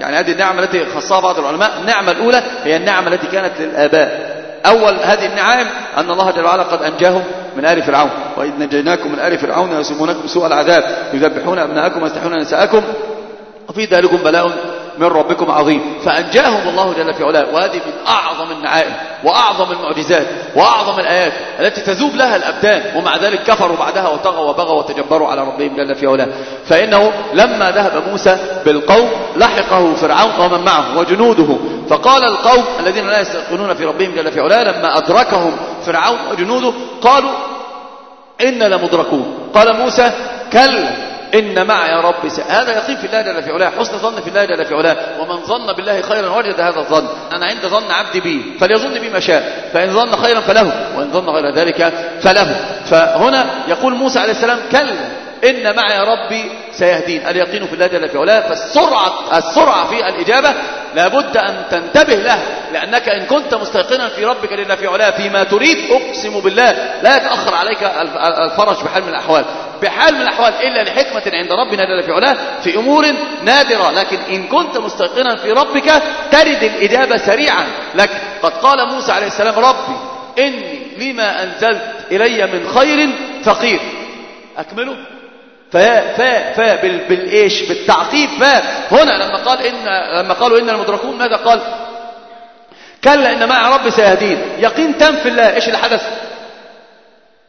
يعني هذه النعمة التي خصها بعض العلماء النعمة الأولى هي النعمة التي كانت للآباء. أول هذه النعائم أن الله جل وعلا قد أنجاهم من آل فرعون. وإذ نجيناكم من آل فرعون يسمونكم سوء العذاب يذبحون أبناءكم ويستحيون نساءكم وفي ذلكم بلاء من ربكم عظيم. فأنجاهم الله جل في علاه. وهذه من أعظم النعائم وأعظم المعجزات وأعظم الآيات التي تذوب لها الأبدان. ومع ذلك كفروا بعدها وطغوا وبغوا وتجبروا على ربهم جل في علاه. فإنه لما ذهب موسى بالقوم لحقه فرعون ومن معه وجنوده. فقال القوم الذين لا يستيقنون في ربهم جل في علاه لما أدركهم فرعون وجنوده قالوا إن لمدركون. قال موسى كلا. إن معي ربي س... هذا يقين في الله جل في علاه حسن ظن في الله جل في علاه. ومن ظن بالله خيرا وجد هذا الظن. أنا عند ظن عبدي بي فليظن بي ما شاء. فإن ظن خيرا فله وإن ظن غير ذلك فله. فهنا يقول موسى عليه السلام كلا إن معي ربي سيهدين. اليقين في الله جل في علاه. فالسرعة السرعة في الإجابة لابد أن تنتبه له لأنك إن كنت مستيقنا في ربك جل في علاه فيما تريد أقسم بالله لا يتأخر عليك الفرج بحال من الأحوال. بحال من الأحوال إلا لحكمة عند ربنا جل في علاه في أمور نادرة. لكن إن كنت مستيقنا في ربك ترد الإجابة سريعا. لك قد قال موسى عليه السلام ربي إني لما أنزلت إلي من خير فقير. أكمله؟ فا فا فا بالإيش؟ بالتعقيب. فا هنا لما قال إن لما قالوا إن المدركون ماذا قال؟ كلا إن مع ربي سيهدين. يقين تام في الله. إيش اللي حدث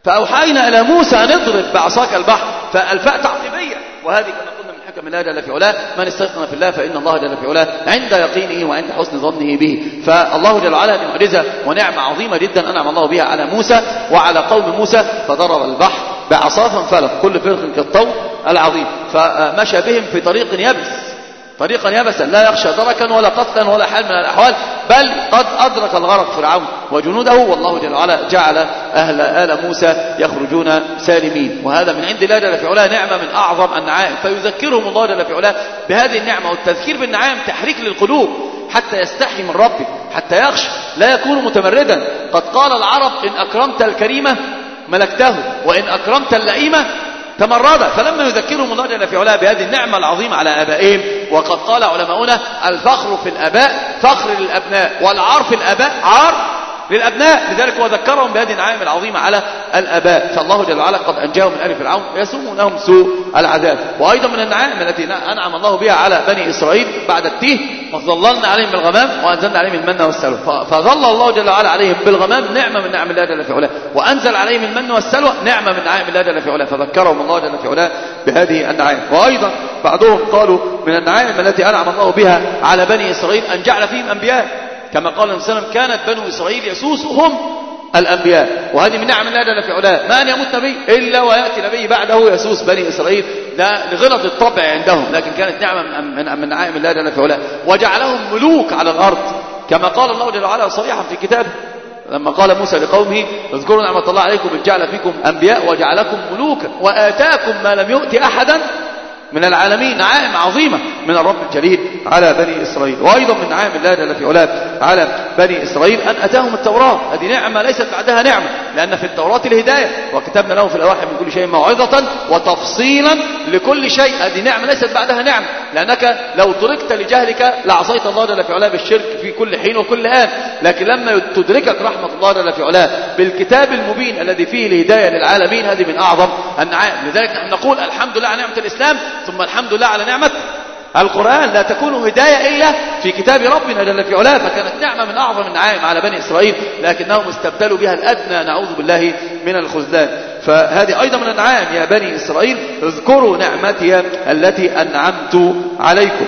فأوحينا إلى موسى أن اضرب بعصاك البحر فالفاء تعقيبيه وهذه كما قلنا من حكم الله جل في علاه. من استيقن في الله فإن الله جل في علاه عند يقينه وعند حسن ظنه به. فالله جل وعلا معجزة ونعمة عظيمة جدا أنعم الله بها على موسى وعلى قوم موسى. فضرب البحر بعصا فانفلق كل فرق كالطول العظيم. فمشى بهم في طريق يبس طريقا يبسا لا يخشى دركا ولا قتلا ولا حال من الأحوال بل قد أدرك الغرق فرعون وجنوده. والله جل وعلا جعل أهل آل موسى يخرجون سالمين. وهذا من عند الله جل في علاه نعمة من أعظم النعائم. فيذكرهم الله جل في علاه بهذه النعمة والتذكير بالنعائم تحريك للقلوب حتى يستحي من ربه حتى يخشى لا يكون متمردا. قد قال العرب إن أكرمت الكريمة ملكته وإن أكرمت اللئيمة تمرد. فلما يذكرهم الله جل في علاه بهذه النعمة العظيمة على آبائهم وقد قال علماؤنا الفخر في الآباء فخر للأبناء والعار في الآباء عار للأبناء لذلك هو ذكرهم بهذه النعائم العظيمة على الآباء. فالله جل وعلا قد أنجاهم من آل فرعون يسومونهم سوء العذاب. وأيضا من النعائم التي أنعم الله بها على بني إسرائيل بعد التيه فظللنا عليهم بالغمام وأنزلنا عليهم المن والسلوى. فظل الله جل وعلا عليهم بالغمام نعمة من نعم الله جل في علاه. وأنزل عليهم المن والسلوى نعمة من نعم الله جل في علاه. فذكرهم الله جل في علاه بهذه النعائم. وأيضا بعضهم قالوا من النعائم التي أنعم الله بها على بني إسرائيل أن جعل فيهم أنبياء. كما قال النبي صلى الله عليه وسلم كانت بنو إسرائيل يسوسهم الأنبياء. وهذه من نعم الله جل في علاه ما أن يموت نبي إلا ويأتي نبي بعده يسوس بني إسرائيل. ده لغلط الطبع عندهم لكن كانت نعمة من من نعائم الله جل في علاه وجعلهم ملوك على الأرض. كما قال الله جل وعلا صريحا في كتابه لما قال موسى لقومه اذكروا نعمة الله عليكم إذ جعل فيكم أنبياء وجعلكم ملوكا. وآتاكم ما لم يؤت أحدا من العالمين نعائم عظيمة من الرب الجليل على بني إسرائيل وأيضا من نعائم الله جل في علاه على بني إسرائيل أن أتاهم التوراة. هذه نعمة ليست بعدها نعمة لأن في التوراة الهداية وكتبنا لهم في الأواحي من كل شيء موعظة وتفصيلا لكل شيء. هذه نعمة ليست بعدها نعمة لأنك لو تركت لجهلك لعصيت الله جل في علاه بالشرك في كل حين وكل آن. لكن لما تدركك رحمة الله جل في علاه بالكتاب المبين الذي فيه الهداية للعالمين هذه من أعظم النعائم. لذلك نحن نقول الحمد لله على نعمة الإسلام. ثم الحمد لله على نعمة القرآن. لا تكون هداية إلا في كتاب ربنا جل في علاه. فكانت نعمة من أعظم النعائم على بني إسرائيل لكنهم استبدلوا بها الأدنى. نعوذ بالله من الخذلان فهذه أيضا من النعائم يا بني إسرائيل. اذكروا نعمتي التي أنعمت عليكم.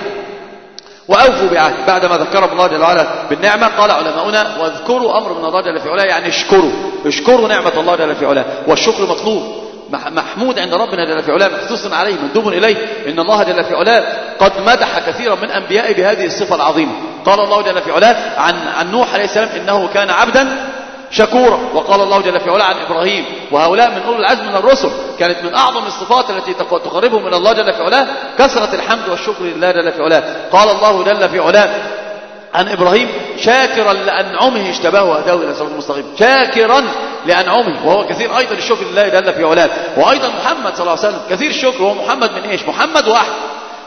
وأوفوا بعهد. بعدما ذكرهم الله جل وعلا بالنعمة قال علماؤنا واذكروا أمر من الله جل في علاه يعني اشكروا. اشكروا نعمة الله جل في علاه. والشكر مطلوب. محمود عند ربنا جل في علاه مخصوص عليه مندوب إليه. إن الله جل في علاه قد مدح كثيرا من أنبيائه بهذه الصفة العظيمة. قال الله جل في علاه عن, عن نوح عليه السلام إنه كان عبدا شكورا. وقال الله جل في علاه عن إبراهيم. وهؤلاء من أولي العزم من الرسل كانت من أعظم الصفات التي تقربهم من الله جل في علاه. كثرة الحمد والشكر لله جل في علاه. قال الله جل في علاه عن إبراهيم شاكرا لأنعمه اشتباه وهداه إلى صراط المستقيم شاكرا لأنعمه. وهو كثير أيضا الشكر لله جل في علاه وأيضا محمد صلى الله عليه وسلم كثير الشكر هو محمد من إيش؟ محمد واحد.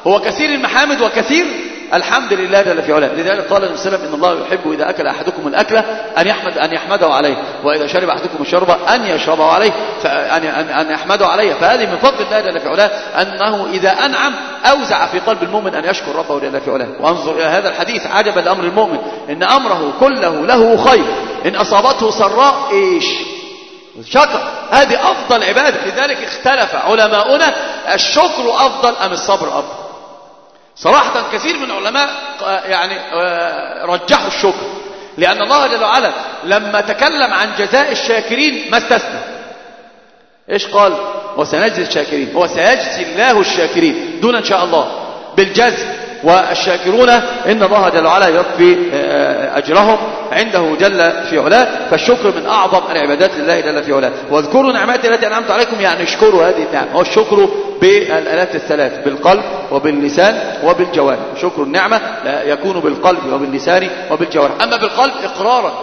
هو كثير المحامد وكثير الحمد لله جل في علاه. لذلك قال النبي صلى الله عليه وسلم إن الله يحب إذا أكل أحدكم الاكله أن يحمد أن يحمده عليه. وإذا شرب أحدكم الشرب أن يشربه عليه. ان أن يحمده عليه. فهذه من فضل الله جل في علاه أنه إذا أنعم أوزع في قلب المؤمن أن يشكر ربه جل في علاه. وانظر إلى هذا الحديث عجبا لأمر المؤمن. إن أمره كله له خير. إن أصابته سراء إيش؟ شكر. هذه أفضل عبادة. لذلك اختلف علماؤنا الشكر أفضل أم الصبر أفضل؟ صراحة كثير من العلماء يعني رجحوا الشكر لأن الله جل وعلا لما تكلم عن جزاء الشاكرين ما استثنى. إيش قال؟ وسنجزي الشاكرين وسيجزي الله الشاكرين دون إن شاء الله. بالجزء والشاكرون إن الله جل وعلا يكفي أجرهم. عنده جل في علاه. فالشكر من أعظم العبادات لله جل في علاه. واذكروا نعماتي التي أنعمت عليكم يعني اشكروا هذه النعمة. والشكر بالآلات الثلاث بالقلب وباللسان وبالجوارح. شكر النعمة لا يكون بالقلب وباللسان وبالجوارح. أما بالقلب إقرارا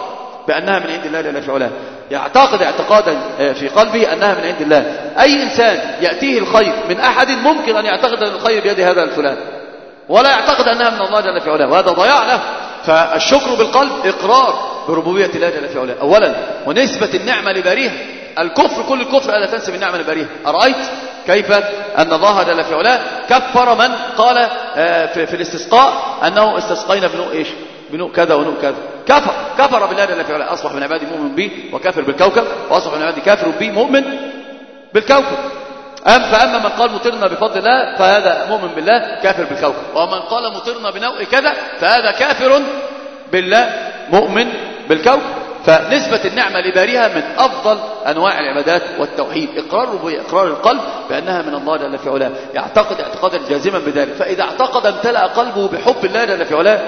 بأنها من عند الله جل في علاه. يعتقد اعتقادا في قلبه أنها من عند الله. أي إنسان يأتيه الخير من أحد ممكن أن يعتقد أن الخير بيد هذا الفلان. ولا يعتقد أنها من الله جل في علاه وهذا ضياع له. فالشكر بالقلب إقرار بربوبية الله جل في علاه. أولا ونسبة النعمة لباريها الكفر كل الكفر ألا تنسب النعمة لباريها أرأيت كيف أن الله جل في علاه كفر من قال في الاستسقاء أنه استسقينا بنوء إيش؟ بنوء كذا ونوء كذا. كفر كفر بالله جل في علاه. أصبح من عبادي مؤمن به وكافر بالكوكب وأصبح من عبادي كافر به مؤمن بالكوكب. أم فأما من قال مطرنا بفضل الله فهذا مؤمن بالله كافر بالكوكب. ومن قال مطرنا بنوء كذا فهذا كافر بالله مؤمن بالكوكب. فنسبة النعمة لباريها من أفضل أنواع العبادات والتوحيد. إقرار إقرار القلب بأنها من الله جل في علاه. يعتقد اعتقادا جازما بذلك. فإذا اعتقد امتلأ قلبه بحب الله جل في علاه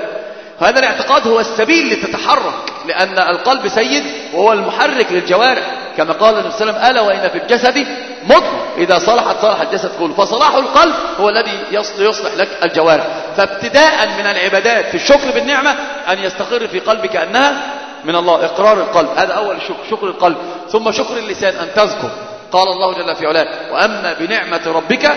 هذا الاعتقاد هو السبيل لتتحرك لأن القلب سيد وهو المحرك للجوارح. كما قال النبي صلى الله عليه وسلم ألا وإن في الجسد مضغة إذا صلحت صلح الجسد كله فصلاح القلب هو الذي يصلح لك الجوارح. فابتداء من العبادات في الشكر بالنعمة أن يستقر في قلبك أنها من الله إقرار القلب. هذا أول شكر شكر القلب. ثم شكر اللسان أن تذكر. قال الله جل في علاه وأما بنعمة ربك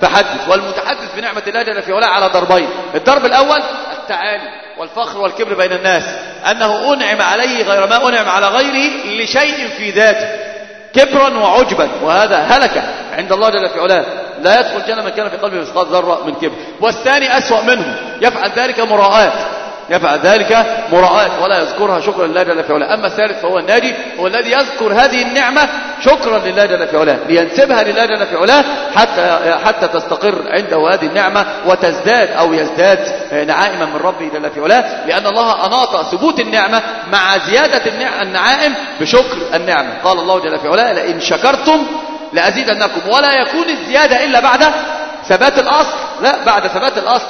فحدث. والمتحدث بنعمة الله جل في علاه على ضربين الضرب الأول التعالي. والفخر والكبر بين الناس أنه أنعم عليه غير ما أنعم على غيره لشيء في ذاته كبرا وعجبا وهذا هلك عند الله جل في علاه. لا يدخل الجنة من كان في قلبه مثقال ذرة من كبر. والثاني أسوأ منه يفعل ذلك مراءات. يفعل ذلك مراءات ولا يذكرها شكرا لله جل في علاه. أما الثالث فهو الناجي هو الذي يذكر هذه النعمة شكرا لله جل في علاه لينسبها لله جل في علاه حتى حتى تستقر عنده هذه النعمة وتزداد أو يزداد نعائما من ربه جل في علاه لأن الله أناط ثبوت النعمة مع زيادة النعائم بشكر النعمة. قال الله جل في علاه لئن شكرتم لأزيدنكم. ولا يكون الزيادة إلا بعد ثبات الأصل لا بعد ثبات الأصل.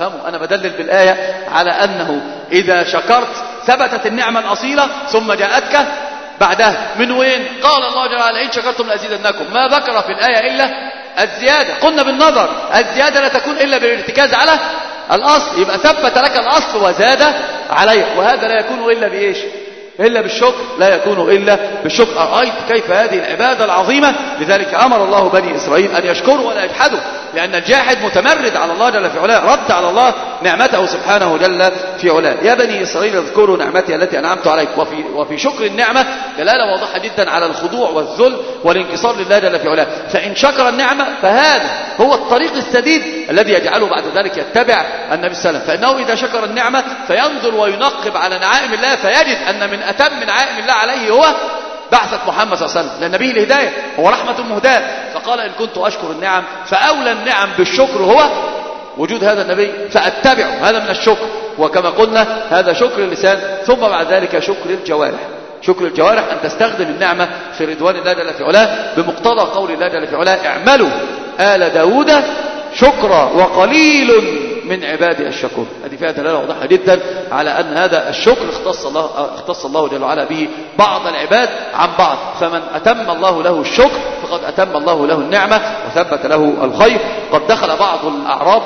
افهموا أنا بدلل بالآية على أنه إذا شكرت ثبتت النعمة الأصيلة ثم جاءتك بعدها. من وين؟ قال الله جل وعلا إن شكرتم لأزيدنكم. ما ذكر في الآية إلا الزيادة. قلنا بالنظر الزيادة لا تكون إلا بالارتكاز على الأصل. يبقى ثبت لك الأصل وزاد عليه وهذا لا يكون إلا بإيش؟ إلا بالشكر لا يكون إلا بالشكر. أرأيت كيف هذه العبادة العظيمة؟ لذلك أمر الله بني إسرائيل أن يشكروا ولا يجحدوا لأن الجاحد متمرد على الله جل في علاه رد على الله نعمته سبحانه جل في علاه. يا بني إسرائيل اذكروا نعمتي التي أنعمت عليكم. وفي, وفي شكر النعمة دلالة واضحة جدا على الخضوع والذل والانكسار لله جل في علاه. فإن شكر النعمة فهذا هو الطريق السديد الذي يجعله بعد ذلك يتبع النبي صلى الله عليه وسلم. فإنه إذا شكر النعمة فينظر وينقب على نعائم الله فيجد أن من أتم نعائم الله عليه هو بعثة محمد صلى الله عليه وسلم. لأن به الهداية هو رحمة مهداة. فقال إن كنت أشكر النعم فأولى النعم بالشكر هو وجود هذا النبي فأتبعه. هذا من الشكر. وكما قلنا هذا شكر اللسان ثم بعد ذلك شكر الجوارح. شكر الجوارح أن تستخدم النعمة في رضوان الله جل في علاه. بمقتضى قول الله جل في علاه اعملوا آل داود شكرا وقليل من عبادي الشكور. هذه فيها دلالة واضحة جدا على أن هذا الشكر اختص الله اختص الله جل وعلا به بعض العباد عن بعض. فمن أتم الله له الشكر فقد أتم الله له النعمة وثبت له الخير. قد دخل بعض الأعراب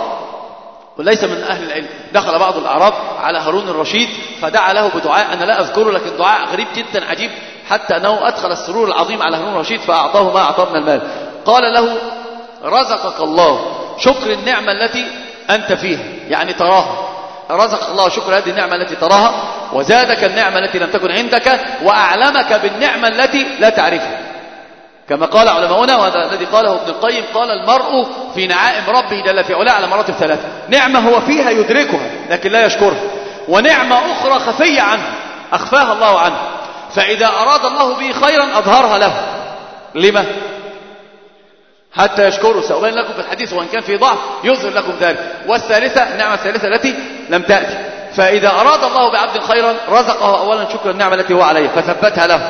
وليس من أهل العلم دخل بعض الأعراب على هارون الرشيد فدعا له بدعاء. أنا لا أذكره لكن دعاء غريب جدا عجيب. حتى أنه أدخل السرور العظيم على هارون الرشيد فأعطاه ما أعطاه من المال. قال له رزقك الله شكر النعمة التي أنت فيها يعني تراها. رزق الله شكر هذه النعمة التي تراها وزادك النعمة التي لم تكن عندك وأعلمك بالنعمة التي لا تعرفها. كما قال علماؤنا وهذا الذي قاله ابن القيم قال المرء في نعائم ربه جل في علاه على مراتب ثلاثة. نعمة هو فيها يدركها لكن لا يشكرها. ونعمة أخرى خفية عنه أخفاها الله عنه. فإذا أراد الله به خيرا أظهرها له. لما؟ حتى يشكروا سأبين لكم في الحديث وإن كان في ضعف يظهر لكم ذلك. والثالثة النعمة الثالثة التي لم تأتي. فإذا أراد الله بعبد خيرا رزقه أولا شكر النعمة التي هو عليها فثبتها له.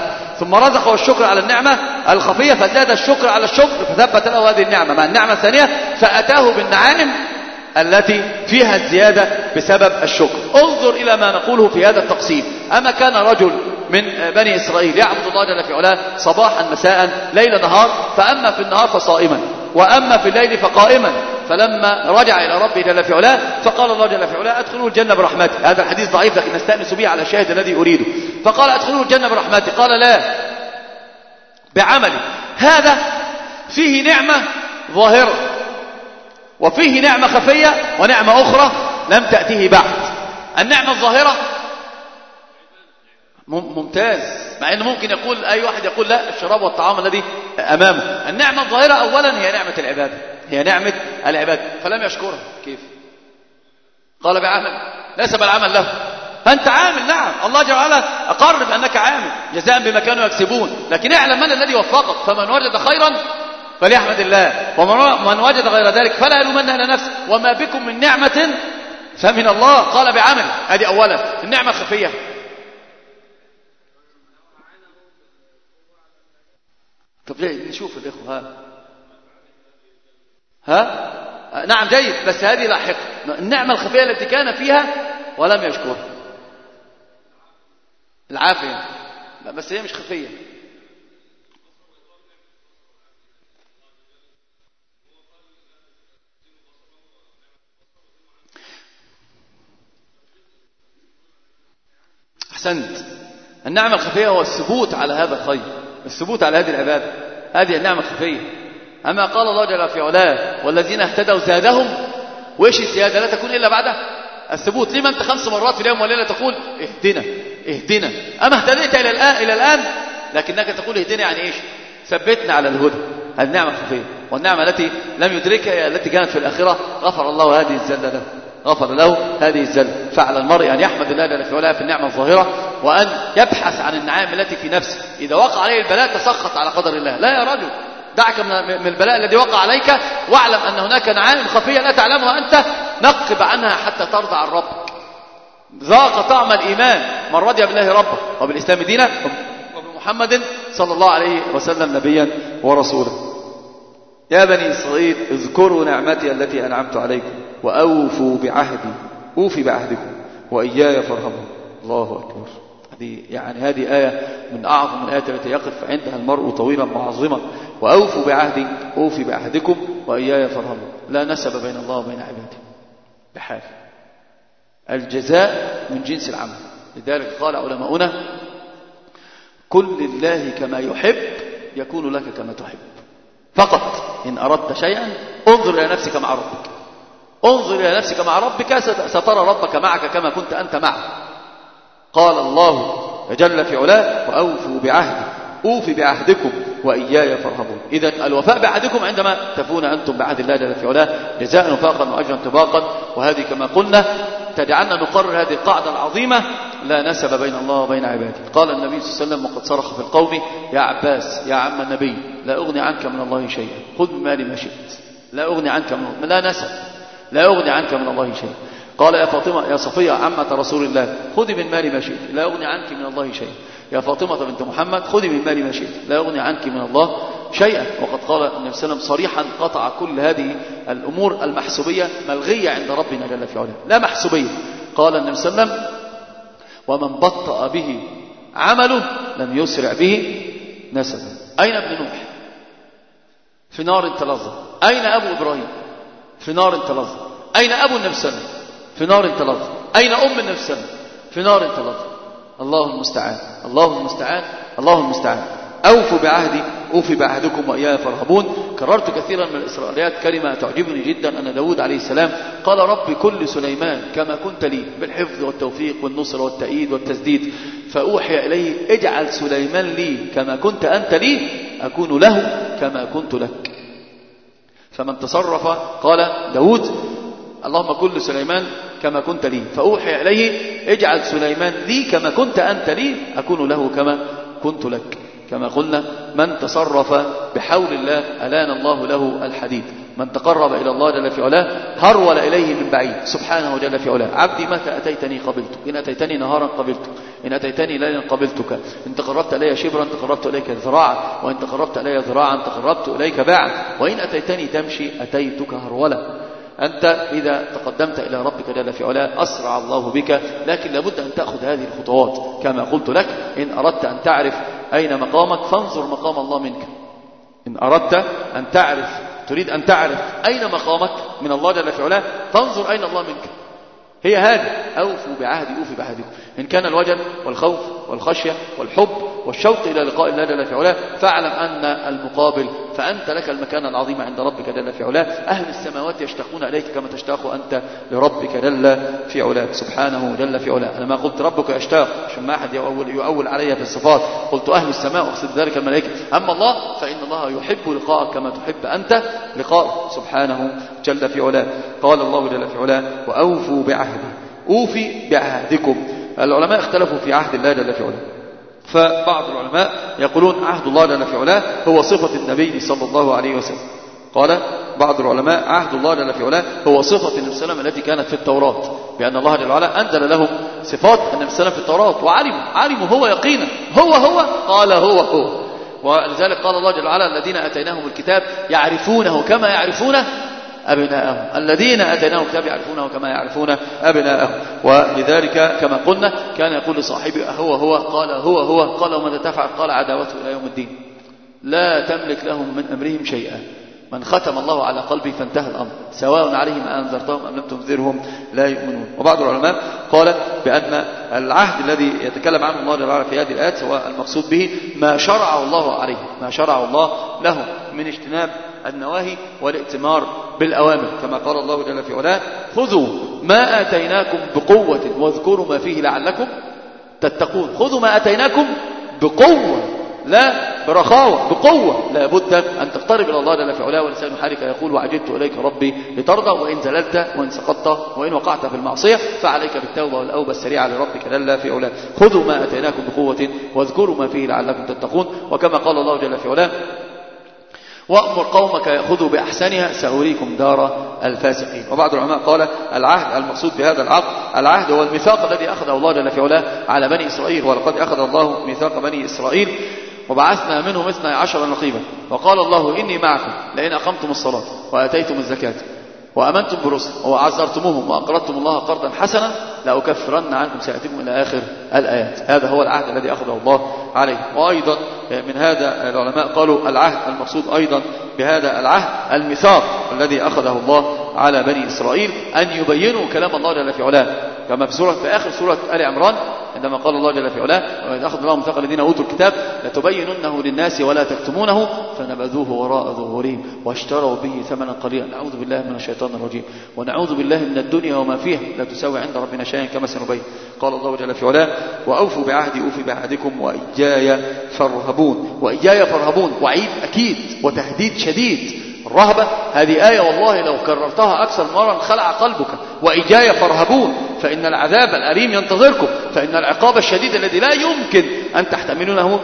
ثم رزقه الشكر على النعمة الخفية فزاد الشكر على الشكر فثبت له هذه النعمة. مع النعمة الثانية؟ فأتاه بالنعائم التي فيها الزيادة بسبب الشكر. انظر إلى ما نقوله في هذا التقسيم أما كان رجل من بني إسرائيل. يعبد الله جل في علاه صباحا مساء ليل نهار فأما في النهار فصائما وأما في الليل فقائما. فلما رجع إلى ربه جل في علاه فقال الله جل في علاه أدخلوا الجنة برحمته هذا الحديث ضعيف لكن نستأنس به على الشاهد الذي أريده. فقال أدخلوا الجنة برحمته قال لا بعملي. هذا فيه نعمة ظاهرة وفيه نعمة خفية ونعمة أخرى لم تأتيه بعد. النعمة الظاهرة ممتاز. مع أنه ممكن يقول أي واحد يقول لا الشراب والطعام الذي أمامه. النعمة الظاهرة أولا هي نعمة العبادة. هي نعمة العبادة. فلم يشكرها كيف؟ قال بعمل. نسب العمل له. فأنت عامل. نعم. الله جل وعلا أقر بأنك عامل. جزاء بما كانوا يكسبون. لكن اعلم من الذي وفقك. فمن وجد خيرا فليحمد الله. ومن وجد غير ذلك فلا يلومن إلى نفسه وما بكم من نعمة فمن الله. قال بعمل. هذه أولا. النعمة الخفية. طب نشوف الإخوة ها؟ ها؟ نعم جيد بس هذه لاحقة. النعمة الخفية التي كان فيها ولم يشكرها العافية. بس هي مش خفية. أحسنت. النعمة الخفية هو الثبوت على هذا الخير. الثبوت على هذه العبادة. هذه النعمة الخفية. أما قال الله جل في علاه والذين اهتدوا زادهم وإيش الزيادة؟ لا تكون إلا بعد الثبوت لما أنت خمس مرات في اليوم والليلة تقول اهدنا اهدنا. أما اهتديت إلى الآن إلى الآن لكنك تقول اهدنا يعني إيش؟ ثبتنا على الهدى. النعمة الخفية. والنعمة التي لم يدركها التي كانت في الآخرة غفر الله هذه الزلة له. غفر له هذه الزلة فعلى المرء أن يحمد الله جل في في النعمة الظاهرة وأن يبحث عن النعام التي في نفسه. إذا وقع عليه البلاء تسخط على قدر الله. لا يا رجل دعك من البلاء الذي وقع عليك واعلم أن هناك نعام خفية لا تعلمها أنت. نقب عنها حتى ترضى عن ربك. ذاق طعم الإيمان. من رضي بالله ربا وبالإسلام دينا وبمحمد صلى الله عليه وسلم نبيا ورسولا. يا بني إسرائيل اذكروا نعمتي التي أنعمت عليكم. وأوفوا بعهدي أوفي بعهدكم وإياي فارهبوا الله أكبر. هذه يعني هذه آية من أعظم الآيات التي يقف عندها المرء طويلا معظما وأوفوا بعهدي أوفي بعهدكم وإياي فارهبوا لا نسب بين الله وبين عباده. بحال. الجزاء من جنس العمل. لذلك قال علماؤنا كن لله كما يحب يكون لك كما تحب. فقط. إن أردت شيئا انظر إلى نفسك مع ربك. انظر إلى نفسك مع ربك سترى ربك معك كما كنت أنت معه. قال الله جل في علاه وأوفوا بعهدي أوفي بعهدكم وإياي فارهبون. إذا الوفاء بعهدكم عندما تفون أنتم بعهد الله جل في علاه جزاء وفاقا وأجرا طباقا وهذه كما قلنا تدعنا نقرر هذه القاعدة العظيمة لا نسب بين الله وبين عباده. قال النبي صلى الله عليه وسلم وقد صرخ في القوم يا عباس يا عم النبي لا أغني عنك من الله شيئا. خذ مالي ما شئت. لا أغني عنك من لا نسب. لا أغني عنك من الله شيئا قال يا فاطمة يا صفية عمة رسول الله خذي من مالي ما شئت. لا أغني عنك من الله شيئا يا فاطمة بنت محمد خذي من مالي ما شئت. لا أغني عنك من الله شيئا. وقد قال النبي صلى الله عليه وسلم صريحا قطع كل هذه الأمور المحسوبية ملغية عند ربنا جل في علاه. لا محسوبية. قال النبي صلى الله عليه وسلم ومن بطأ به عمله لم يسرع به نسبه أين ابن نوح؟ في نار تلظى. أين أبو إبراهيم؟ في نار تلظى. أين عليه وسلم في نار تلظى. أين أم وسلم في نار تلظى. الله المستعان الله المستعان الله المستعان أوفوا بعهدي. أوفي بعهدكم وإياي فارهبون. كررت كثيرا من الإسرائيليات كلمة تعجبني جدا أن داود عليه السلام قال رب كل سليمان كما كنت لي بالحفظ والتوفيق والنصر والتأييد والتسديد. فأوحي إليه اجعل سليمان لي كما كنت أنت لي. أكون له كما كنت لك. فمن تصرف قال داود اللهم كل سليمان كما كنت لي. فأوحي إليه اجعل سليمان لي كما كنت أنت لي أكون له كما كنت لك. كما قلنا من تصرف بحول الله ألان الله له الحديد. من تقرب إلى الله جل في علاه هرول إليه من بعيد. سبحانه جل في علاه. عبدي متى أتيتني قبلتك؟ إن أتيتني نهارا قبلتك. إن أتيتني ليلا قبلتك. إن تقربت إلي شبرا تقربت إليك ذراعا. وإن تقربت إلي ذراعا تقربت إليك باعا. وإن أتيتني تمشي أتيتك هرولا. أنت إذا تقدمت إلى ربك جل في علاه أسرع الله بك. لكن لابد أن تأخذ هذه الخطوات. كما قلت لك إن أردت أن تعرف أين مقامك فانظر مقام الله منك. إن أردت أن تعرف تريد أن تعرف أين مقامك؟ من الله جل في علاه فانظر أين الله منك. هي هذه. أوفوا بعهدي أوفي بعهدكم. إن كان الوجل والخوف والخشية والحب والشوق إلى لقاء الله جل في علاه فاعلم أن المقابل فأنت لك المكان العظيم عند ربك جل في علاه. أهل السماوات يشتاقون إليك كما تشتاق أنت لربك جل في علاه. سبحانه جل في علاه. أنا ما قلت ربك يشتاق عشان ما أحد يؤول, يؤول علي في الصفات قلت أهل السماء وأقصد ذلك الملائكة. أما الله فإن الله يحب لقاءك كما تحب أنت لقاءه. سبحانه جل في علاه. قال الله جل في علاه وأوفوا بعهدي. أوفي بعهدكم. العلماء اختلفوا في عهد الله جل في علاه. فبعض العلماء يقولون عهد الله جل في علاه هو صفة النبي صلى الله عليه وسلم. قال بعض العلماء عهد الله جل في علاه هو صفة النبي صلى الله عليه وسلم التي كانت في التوراة بأن الله جل وعلا أنزل لهم صفات النبي صلى الله عليه وسلم في التوراة وعلموا علموا هو يقينا هو هو قال هو هو. ولذلك قال الله جل وعلا الذين أتيناهم الكتاب يعرفونه كما يعرفون أبناءهم. الذين أتيناهم الكتاب يعرفونه كما يعرفون أبناءهم. ولذلك كما قلنا كان يقول لصاحبه هو هو. قال هو هو. قال وماذا تفعل؟ قال عداوته إلى يوم الدين. لا تملك لهم من أمرهم شيئا. من ختم الله على قلبه فانتهى الأمر. سواء عليهم أنذرتهم أم لم تنذرهم لا يؤمنون. وبعض العلماء قال بأن العهد الذي يتكلم عنه الله جل في هذه الآيات هو المقصود به ما شرعه الله عليه ما شرعه الله له من اجتناب النواهي والائتمار بالأوامر كما قال الله جل في علاه خذوا ما آتيناكم بقوة واذكروا ما فيه لعلكم تتقون. خذوا ما آتيناكم بقوة لا برخاوة بقوة لا بد أن تقترب إلى الله جل في علاه. ولسان حالك يقول وعجبت إليك ربي لترضى وإن زللت وإن سقطت وإن وقعت في المعصية فعليك بالتوبة والأوبة السريعة لربك جل في علاه. خذوا ما أتيناكم بقوة واذكروا ما فيه لعلكم تتقون. وكما قال الله جل في علاه وأمر قومك يأخذوا بأحسنها سأريكم دار الفاسقين. وبعض العلماء قال العهد المقصود بهذا العقد العهد هو الميثاق الذي أخذه الله جل في علاه على بني إسرائيل ولقد أخذ الله ميثاق بني إسرائيل وبعثنا منهم اثنى عشر نقيبا. وقال الله إني معكم لئن أقمتم الصلاة وأتيتم الزكاة. وأمنتم برسل وعزرتموهم وأقرضتم الله قرضا حسنا لأكفرن عنكم سيأتيكم إلى آخر الآيات. هذا هو العهد الذي أخذه الله عليه. وأيضا من هذا العلماء قالوا العهد المقصود أيضا بهذا العهد الميثاق الذي أخذه الله على بني إسرائيل أن يبينوا كلام الله جل في علاه. كما في سورة في آخر سورة آل عمران عندما قال الله جل في علاه وإذ أخذ الله ميثاق الذين أوتوا الكتاب لتبيننه للناس ولا تكتمونه فنبذوه وراء ظهورهم واشتروا به ثمنا قليلا. نعوذ بالله من الشيطان الرجيم. ونعوذ بالله من الدنيا وما فيها لا تساوي عند ربنا شيئا كما سنبين. قال الله جل في علاه وأوفوا بعهدي أوفي بعهدكم وإياي فارهبون. وإياي فارهبون. وعيد أكيد وتهديد شديد. الرهبة هذه آية والله لو كررتها أكثر مرة خلع قلبك. وإياي فارهبون. فإن العذاب الأليم ينتظركم فإن العقاب الشديد الذي لا يمكن أن تحتملونه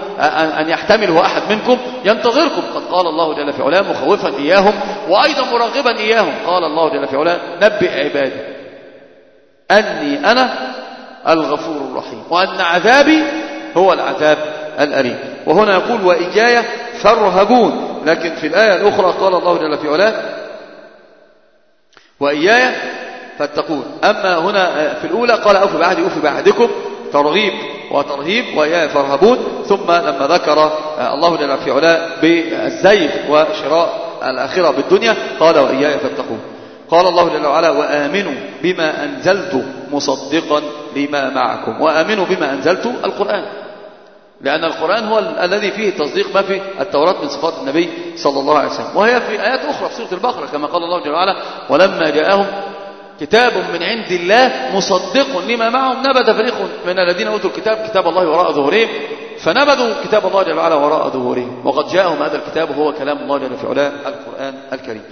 أن يحتمله أحد منكم ينتظركم. قد قال الله جل في علاه مخوفا إياهم وأيضا مرغبا إياهم. قال الله جل في علاه نبئ عبادي أني أنا الغفور الرحيم وأن عذابي هو العذاب الأليم. وهنا يقول وإياي فارهبون. لكن في الآية الأخرى قال الله جل في علاه وإياي فاتقون. أما هنا في الأولى قال أوفي بعهدي أوفي بعهدكم ترغيب وترهيب وإياي فارهبون. ثم لما ذكر الله جل في علاه بالزيف وشراء الآخرة بالدنيا قال وإياي فاتقون. قال الله جل وعلا وآمنوا بما أنزلت مصدقا لما معكم. وآمنوا بما أنزلت القرآن. لأن القرآن هو الذي فيه تصديق ما في التوراة من صفات النبي صلى الله عليه وسلم. وهي في آيات أخرى في سورة البقرة كما قال الله جل وعلا ولما جاءهم كتاب من عند الله مصدق لما معهم. نبذ فريق من الذين أوتوا الكتاب كتاب الله وراء ظهورهم فنبذوا كتاب الله جل وعلا وراء ظهورهم. وقد جاءهم هذا الكتاب وهو كلام الله جل في القرآن الكريم.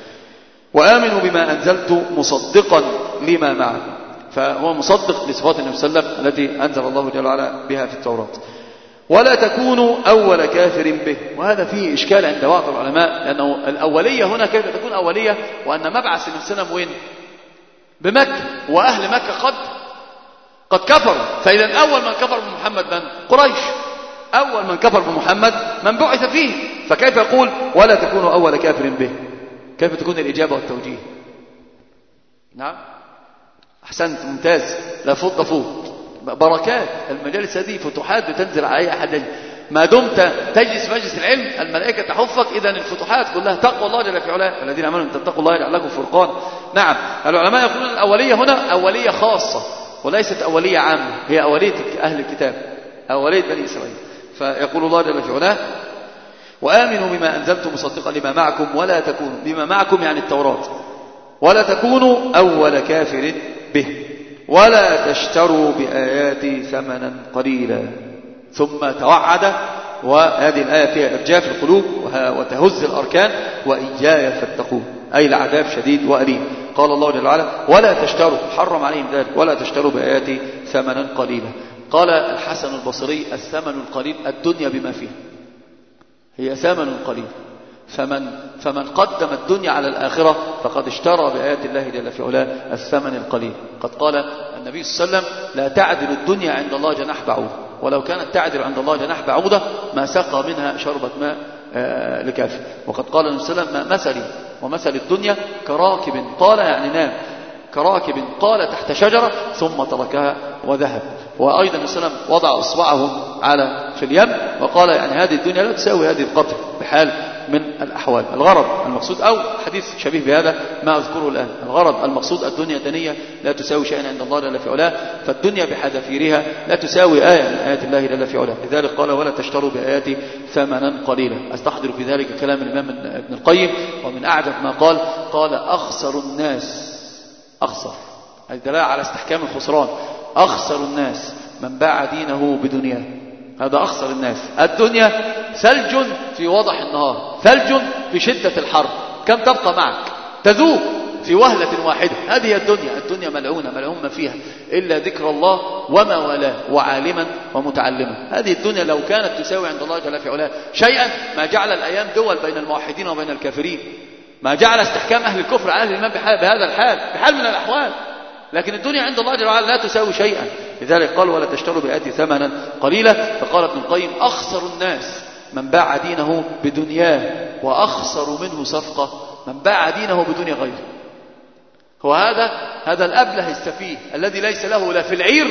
وآمنوا بما أنزلت مصدقا لما معكم. فهو مصدق لصفات النبي صلى الله عليه وسلم التي أنزل الله جل وعلا بها في التوراة. ولا تكونوا أول كافر به. وهذا فيه إشكال عند بعض العلماء لأنه الأولية هنا كيف تكون أولية؟ وأن مبعث النبي صلى الله عليه وسلم وين؟ بمكة وأهل مكة قد قد كفروا. فإذا أول من كفر بمحمد من؟ قريش. أول من كفر بمحمد من بعث فيه. فكيف يقول؟ ولا تكونوا أول كافر به. كيف تكون الإجابة والتوجيه؟ نعم. أحسنت ممتاز. لا فوت فوت. بركات. المجالس هذه فتوحات بتنزل على أي أحد. ما دمت تجلس مجلس العلم الملائكة تحفك إذا الفتوحات كلها تقوى الله جل في علاه. الذين آمنوا أن تتقوا الله يجعل لكم فرقان. نعم العلماء يقولون الأولية هنا أولية خاصة وليست أولية عامة هي أولية أهل الكتاب أولية بني إسرائيل. فيقول الله جل في علاه وآمنوا بما أنزلت مصدقا لما معكم ولا تكونوا بما معكم يعني التوراة. ولا تكونوا أول كافر به. ولا تشتروا بآياتي ثمنا قليلا. ثم توعد وهذه الآية فيها إرجاف القلوب وتهز الأركان وإياي فاتقون. أي العذاب شديد وأليم. قال الله جل وعلا ولا تشتروا حرم عليهم ذلك. ولا تشتروا بآياتي ثمنا قليلا. قال الحسن البصري الثمن القليل الدنيا بما فيها هي ثمن قليل. فمن, فمن قدم الدنيا على الآخرة فقد اشترى بآيات الله جل في علاه الثمن القليل. قد قال النبي صلى الله عليه وسلم لا تعدل الدنيا عند الله جناح بعوض. ولو كانت تعدل عند الله جناح بعوضة ما سقى منها شربة ماء آه، لكافر وقد قال النبي صلى الله عليه وسلم مثلي ومثل الدنيا كراكب طال يعني نام. كراكب قال تحت شجرة ثم تركها وذهب. وأيضا النبي صلى الله عليه وسلم وضع إصبعه على في اليم وقال يعني هذه الدنيا لا تساوي هذه القطر بحال من الأحوال. الغرض المقصود أو حديث شبيه بهذا ما أذكره الآن. الغرض المقصود الدنيا دنية لا تساوي شيئا عند الله جل في علاه. فالدنيا بحذافيرها لا تساوي آية من آيات الله جل في علاه. لذلك قال ولا تشتروا بآياتي ثمنا قليلا. أستحضر في ذلك كلام الإمام ابن القيم. ومن أعجب ما قال قال أخسر الناس أخسر. الدلاله على استحكام الخسران. أخسر الناس من باع دينه بدنياه. هذا أخسر الناس. الدنيا ثلج في وضح النهار ثلج في شدة الحر. كم تبقى معك؟ تذوب في وهلة واحدة. هذه الدنيا الدنيا ملعونة ملعون ما فيها إلا ذكر الله وما والاه وعالما ومتعلما. هذه الدنيا لو كانت تساوي عند الله جل في علاه شيئا ما جعل الأيام دول بين الموحدين وبين الكافرين. ما جعل استحكام أهل الكفر على الإيمان بهذا الحال بحال من الأحوال. لكن الدنيا عند الله جل وعلا لا تساوي شيئا. لذلك قال ولا تشتروا بآتي ثمنا قليلا فقال ابن القيم أخسر الناس من باع دينه بدنياه وأخسر منه صفقة من باع دينه بدنيا غيره. هو هذا هذا الأبله السفيه الذي ليس له لا في العير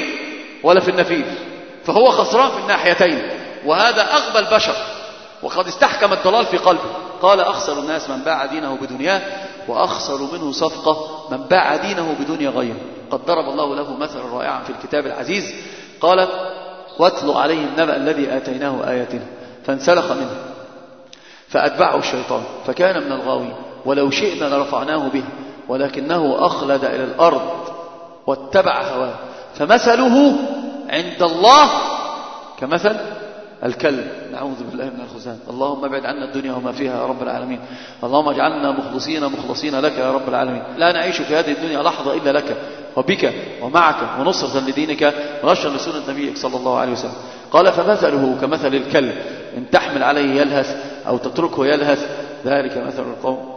ولا في النفير فهو خسران في الناحيتين وهذا أغبى البشر وقد استحكم الضلال في قلبه قال أخسر الناس من باع دينه بدنياه وأخسر منه صفقة من باع دينه بدنيا غيره. قد ضرب الله له مثلا رائعا في الكتاب العزيز قال واتل عليهم النبأ الذي آتيناه آياتنا فانسلخ منه فأتبعه الشيطان فكان من الغاوين ولو شئنا لرفعناه به ولكنه أخلد إلى الأرض واتبع هواه فمثله عند الله كمثل الكلب. نعوذ بالله من الخزان. اللهم ابعد عنا الدنيا وما فيها يا رب العالمين. اللهم اجعلنا مخلصين مخلصين لك يا رب العالمين. لا نعيش في هذه الدنيا لحظة إلا لك وبك ومعك ونصرة لدينك ونشرا لسنة نبيك صلى الله عليه وسلم. قال فمثله كمثل الكلب. إن تحمل عليه يلهث أو تتركه يلهث ذلك مثل القوم.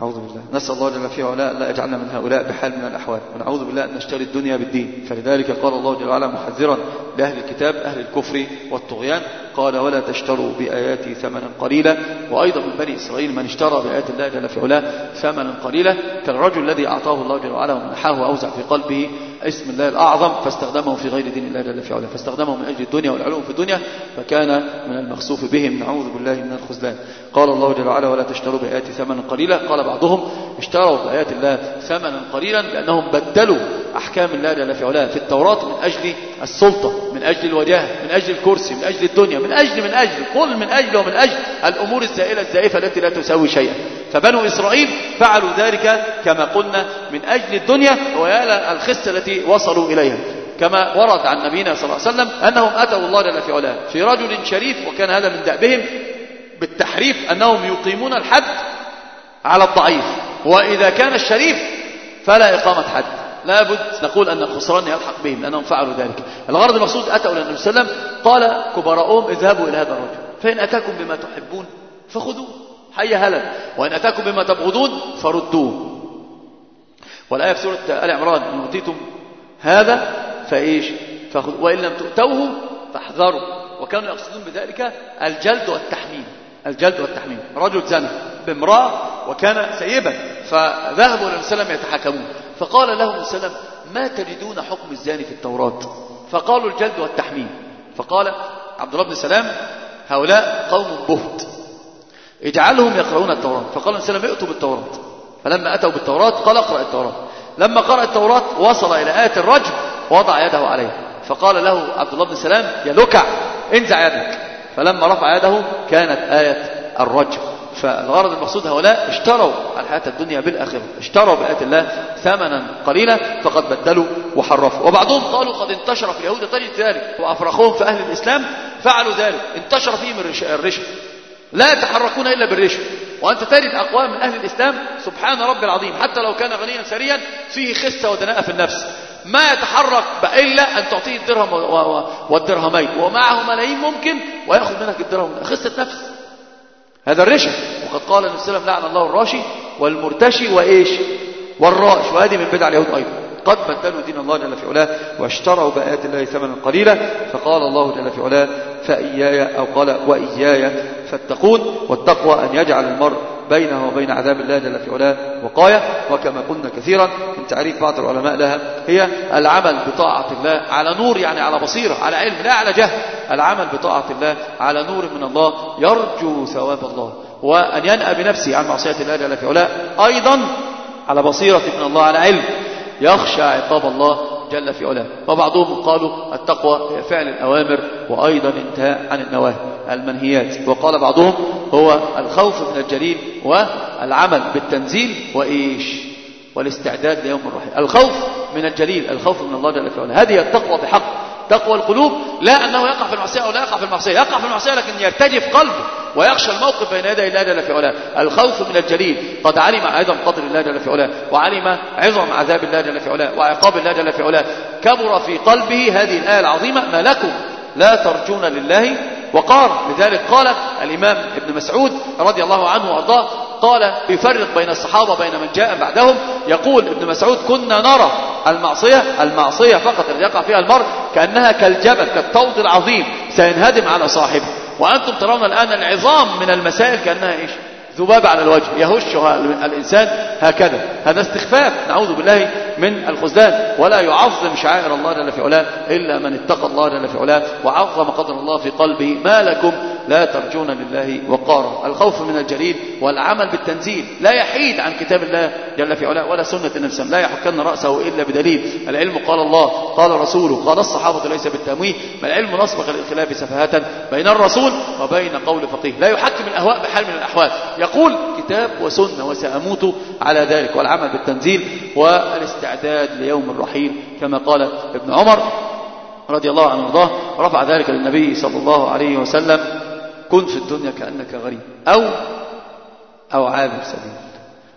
أعوذ بالله. نسأل الله جل في علاء لا يجعلنا من هؤلاء بحال من الأحوال. ونعوذ بالله أن نشتري الدنيا بالدين. فلذلك قال الله جل وعلا محذرا لأهل الكتاب أهل الكفر والطغيان قال ولا تشتروا بآياتي ثمنا قليلا. وأيضا من بني إسرائيل من اشترى بآيات الله جل في علاه ثمنا قليلا. كالرجل الذي أعطاه الله جل وعلا ومنحاه وأوزع في قلبه اسم الله الأعظم فاستخدمه في غير دين الله جل في علاه فاستخدمه من أجل الدنيا والعلوم في الدنيا فكان من المخسوف بهم. نعوذ بالله من الخذلان قال الله جل وعلا ولا تشتروا بآياتي ثمنا قليلا. قال بعضهم اشتروا بآيات الله ثمنا قليلا لأنهم بدلوا أحكام الله جل في علاه. في التوراة من أجل السلطة من أجل الوجاهة من أجل الكرسي من أجل الدنيا من أجل من أجل كل من أجل ومن أجل الأمور الزائلة الزائفة التي لا تساوي شيئا. فبنو إسرائيل فعلوا ذلك كما قلنا من أجل الدنيا ويا الخسة التي وصلوا إليها. كما ورد عن نبينا صلى الله عليه وسلم أنهم أتوا الله جل في علاه في رجل شريف وكان هذا من دأبهم بالتحريف أنهم يقيمون الحد على الضعيف. وإذا كان الشريف فلا إقامة حد. لابد نقول أن الخسران يلحق بهم لأنهم فعلوا ذلك. الغرض المقصود أتوا إلى النبي صلى الله عليه وسلم قال كبراءهم اذهبوا إلى هذا الرجل فإن أتاكم بما تحبون فخذوه حي هلا وإن أتاكم بما تبغضون فردوه. والآية في سورة آل عمران إن أوتيتم هذا فإيش؟ فخذ وإن لم تؤتوه فاحذروا. وكانوا يقصدون بذلك الجلد والتحميم. الجلد والتحميم. رجل زنى بامرأة وكان سيبا فذهبوا إلى وسلم يتحاكمون. فقال لهم وسلم ما تجدون حكم الزاني في التوراة؟ فقالوا الجلد والتحميم. فقال عبد الله بن سلام هؤلاء قوم بهت اجعلهم يقرؤون التوراة. فقال النبي صلى ائتوا بالتوراة. فلما أتوا بالتوراة قال اقرأ التوراة. لما قرأ التوراة وصل إلى آية الرجم وضع يده عليه فقال له عبد الله بن سلام يا لكع انزع يدك. فلما رفع يده كانت آية الرجم فالغرض المقصود هؤلاء اشتروا الحياة الدنيا بالآخرة. اشتروا بآيات الله ثمنا قليلا فقد بدلوا وحرفوا. وبعضهم قالوا قد انتشر في اليهود تجد ذلك. وأفرخهم في أهل الإسلام فعلوا ذلك. انتشر فيهم الرشوة لا يتحركون إلا بالرشوة وأنت تجد أقوام من أهل الإسلام سبحان رب العظيم حتى لو كان غنيا سريا فيه خسة ودناءة في النفس. ما يتحرك إلا أن تعطيه الدرهم والدرهمين. ومعه ملايين ممكن ويأخذ منك الدرهم. خسة نفس هذا الرشا. وقد قال النبي صلى الله عليه وسلم لعن الله الراشي والمرتشي وإيش؟ والراش وهذه من بدع اليهود أيضا. قد بدلوا دين الله جل في علاه واشتروا بآيات الله ثمنا قليلا. فقال الله جل في علاه فإياي أو قال وإياي فاتقون والتقوى أن يجعل المرء بينه وبين عذاب الله جل في علاه وقاية. وكما قلنا كثيرا من تعريف بعض العلماء لها هي العمل بطاعة الله على نور يعني على بصيرة على علم لا على جهل. العمل بطاعة الله على نور من الله يرجو ثواب الله وأن ينأى بنفسه عن معصية الله جل في علاه. أيضا على بصيرة من الله على علم. يخشى عقاب الله جل في علاه. وبعضهم قالوا التقوى هي فعل الأوامر وأيضا انتهاء عن النواهي المنهيات. وقال بعضهم هو الخوف من الجليل والعمل بالتنزيل وإيش؟ والاستعداد ليوم الرحيل. الخوف من الجليل الخوف من الله جل في علاه. هذه التقوى بحق تقوى القلوب لا أنه يقع في المعصية أو لا يقع في المعصية. يقع في المعصية لكن يرتجف قلبه ويخشى الموقف بين يدي الله جل في علاه. الخوف من الجليل قد علم عظم قدر الله جل في علاه وعلم عظم عذاب الله جل في علاه وعقاب الله جل في علاه. كبر في قلبه هذه الآية العظيمة ما لكم لا ترجون لله. وقار لذلك قال الإمام ابن مسعود رضي الله عنه وأرضاه قال يفرق بين الصحابة بين من جاء بعدهم. يقول ابن مسعود كنا نرى المعصية المعصية فقط الذي يقع فيها المرء كأنها كالجبل كالطود العظيم سينهدم على صاحبه. وأنتم ترون الآن العظام من المسائل كأنها إيش؟ ذباب على الوجه. يهشها الإنسان هكذا. هذا استخفاف نعوذ بالله من الخزدان ولا يعظم شعائر الله جل في علاه إلا من اتقى الله جل في علاه وعظم قدر الله في قلبه. ما لكم لا ترجون لله وقارا. الخوف من الجليل والعمل بالتنزيل لا يحيد عن كتاب الله جل في علاه ولا سنة النبي لا يحكن رأسه إلا بدليل. العلم قال الله قال رسوله قال الصحابة ليس بالتمويه ما العلم نصبغ للخلاف سفهة بين الرسول وبين قول فقيه. لا يحكم الأهواء بحال من الأحوال. يقول كتاب وسنة وسأموت على ذلك والعمل بالتنزيل والاستعداد ليوم الرحيل. كما قال ابن عمر رضي الله عنه وارضاه رفع ذلك للنبي صلى الله عليه وسلم. كن في الدنيا كأنك غريب أو أو عابر سبيل.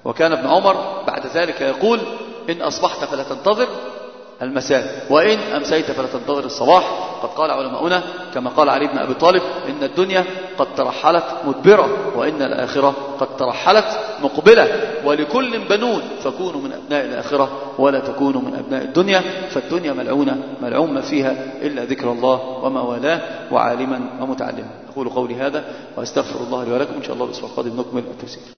وكان ابن عمر بعد ذلك يقول إن أصبحت فلا تنتظر المساء. وإن أمسيت فلا تنتظر الصباح. قد قال علماؤنا كما قال علي بن أبي طالب إن الدنيا قد ترحلت مدبرة وإن الآخرة قد ترحلت مقبلة. ولكل بنون فكونوا من أبناء الآخرة ولا تكونوا من أبناء الدنيا. فالدنيا ملعونة ملعون ما فيها إلا ذكر الله وما والاه وعالما ومتعلما. أقول قولي هذا وأستغفر الله لي ولكم. إن شاء الله الأسبوع القادم نكمل التفسير.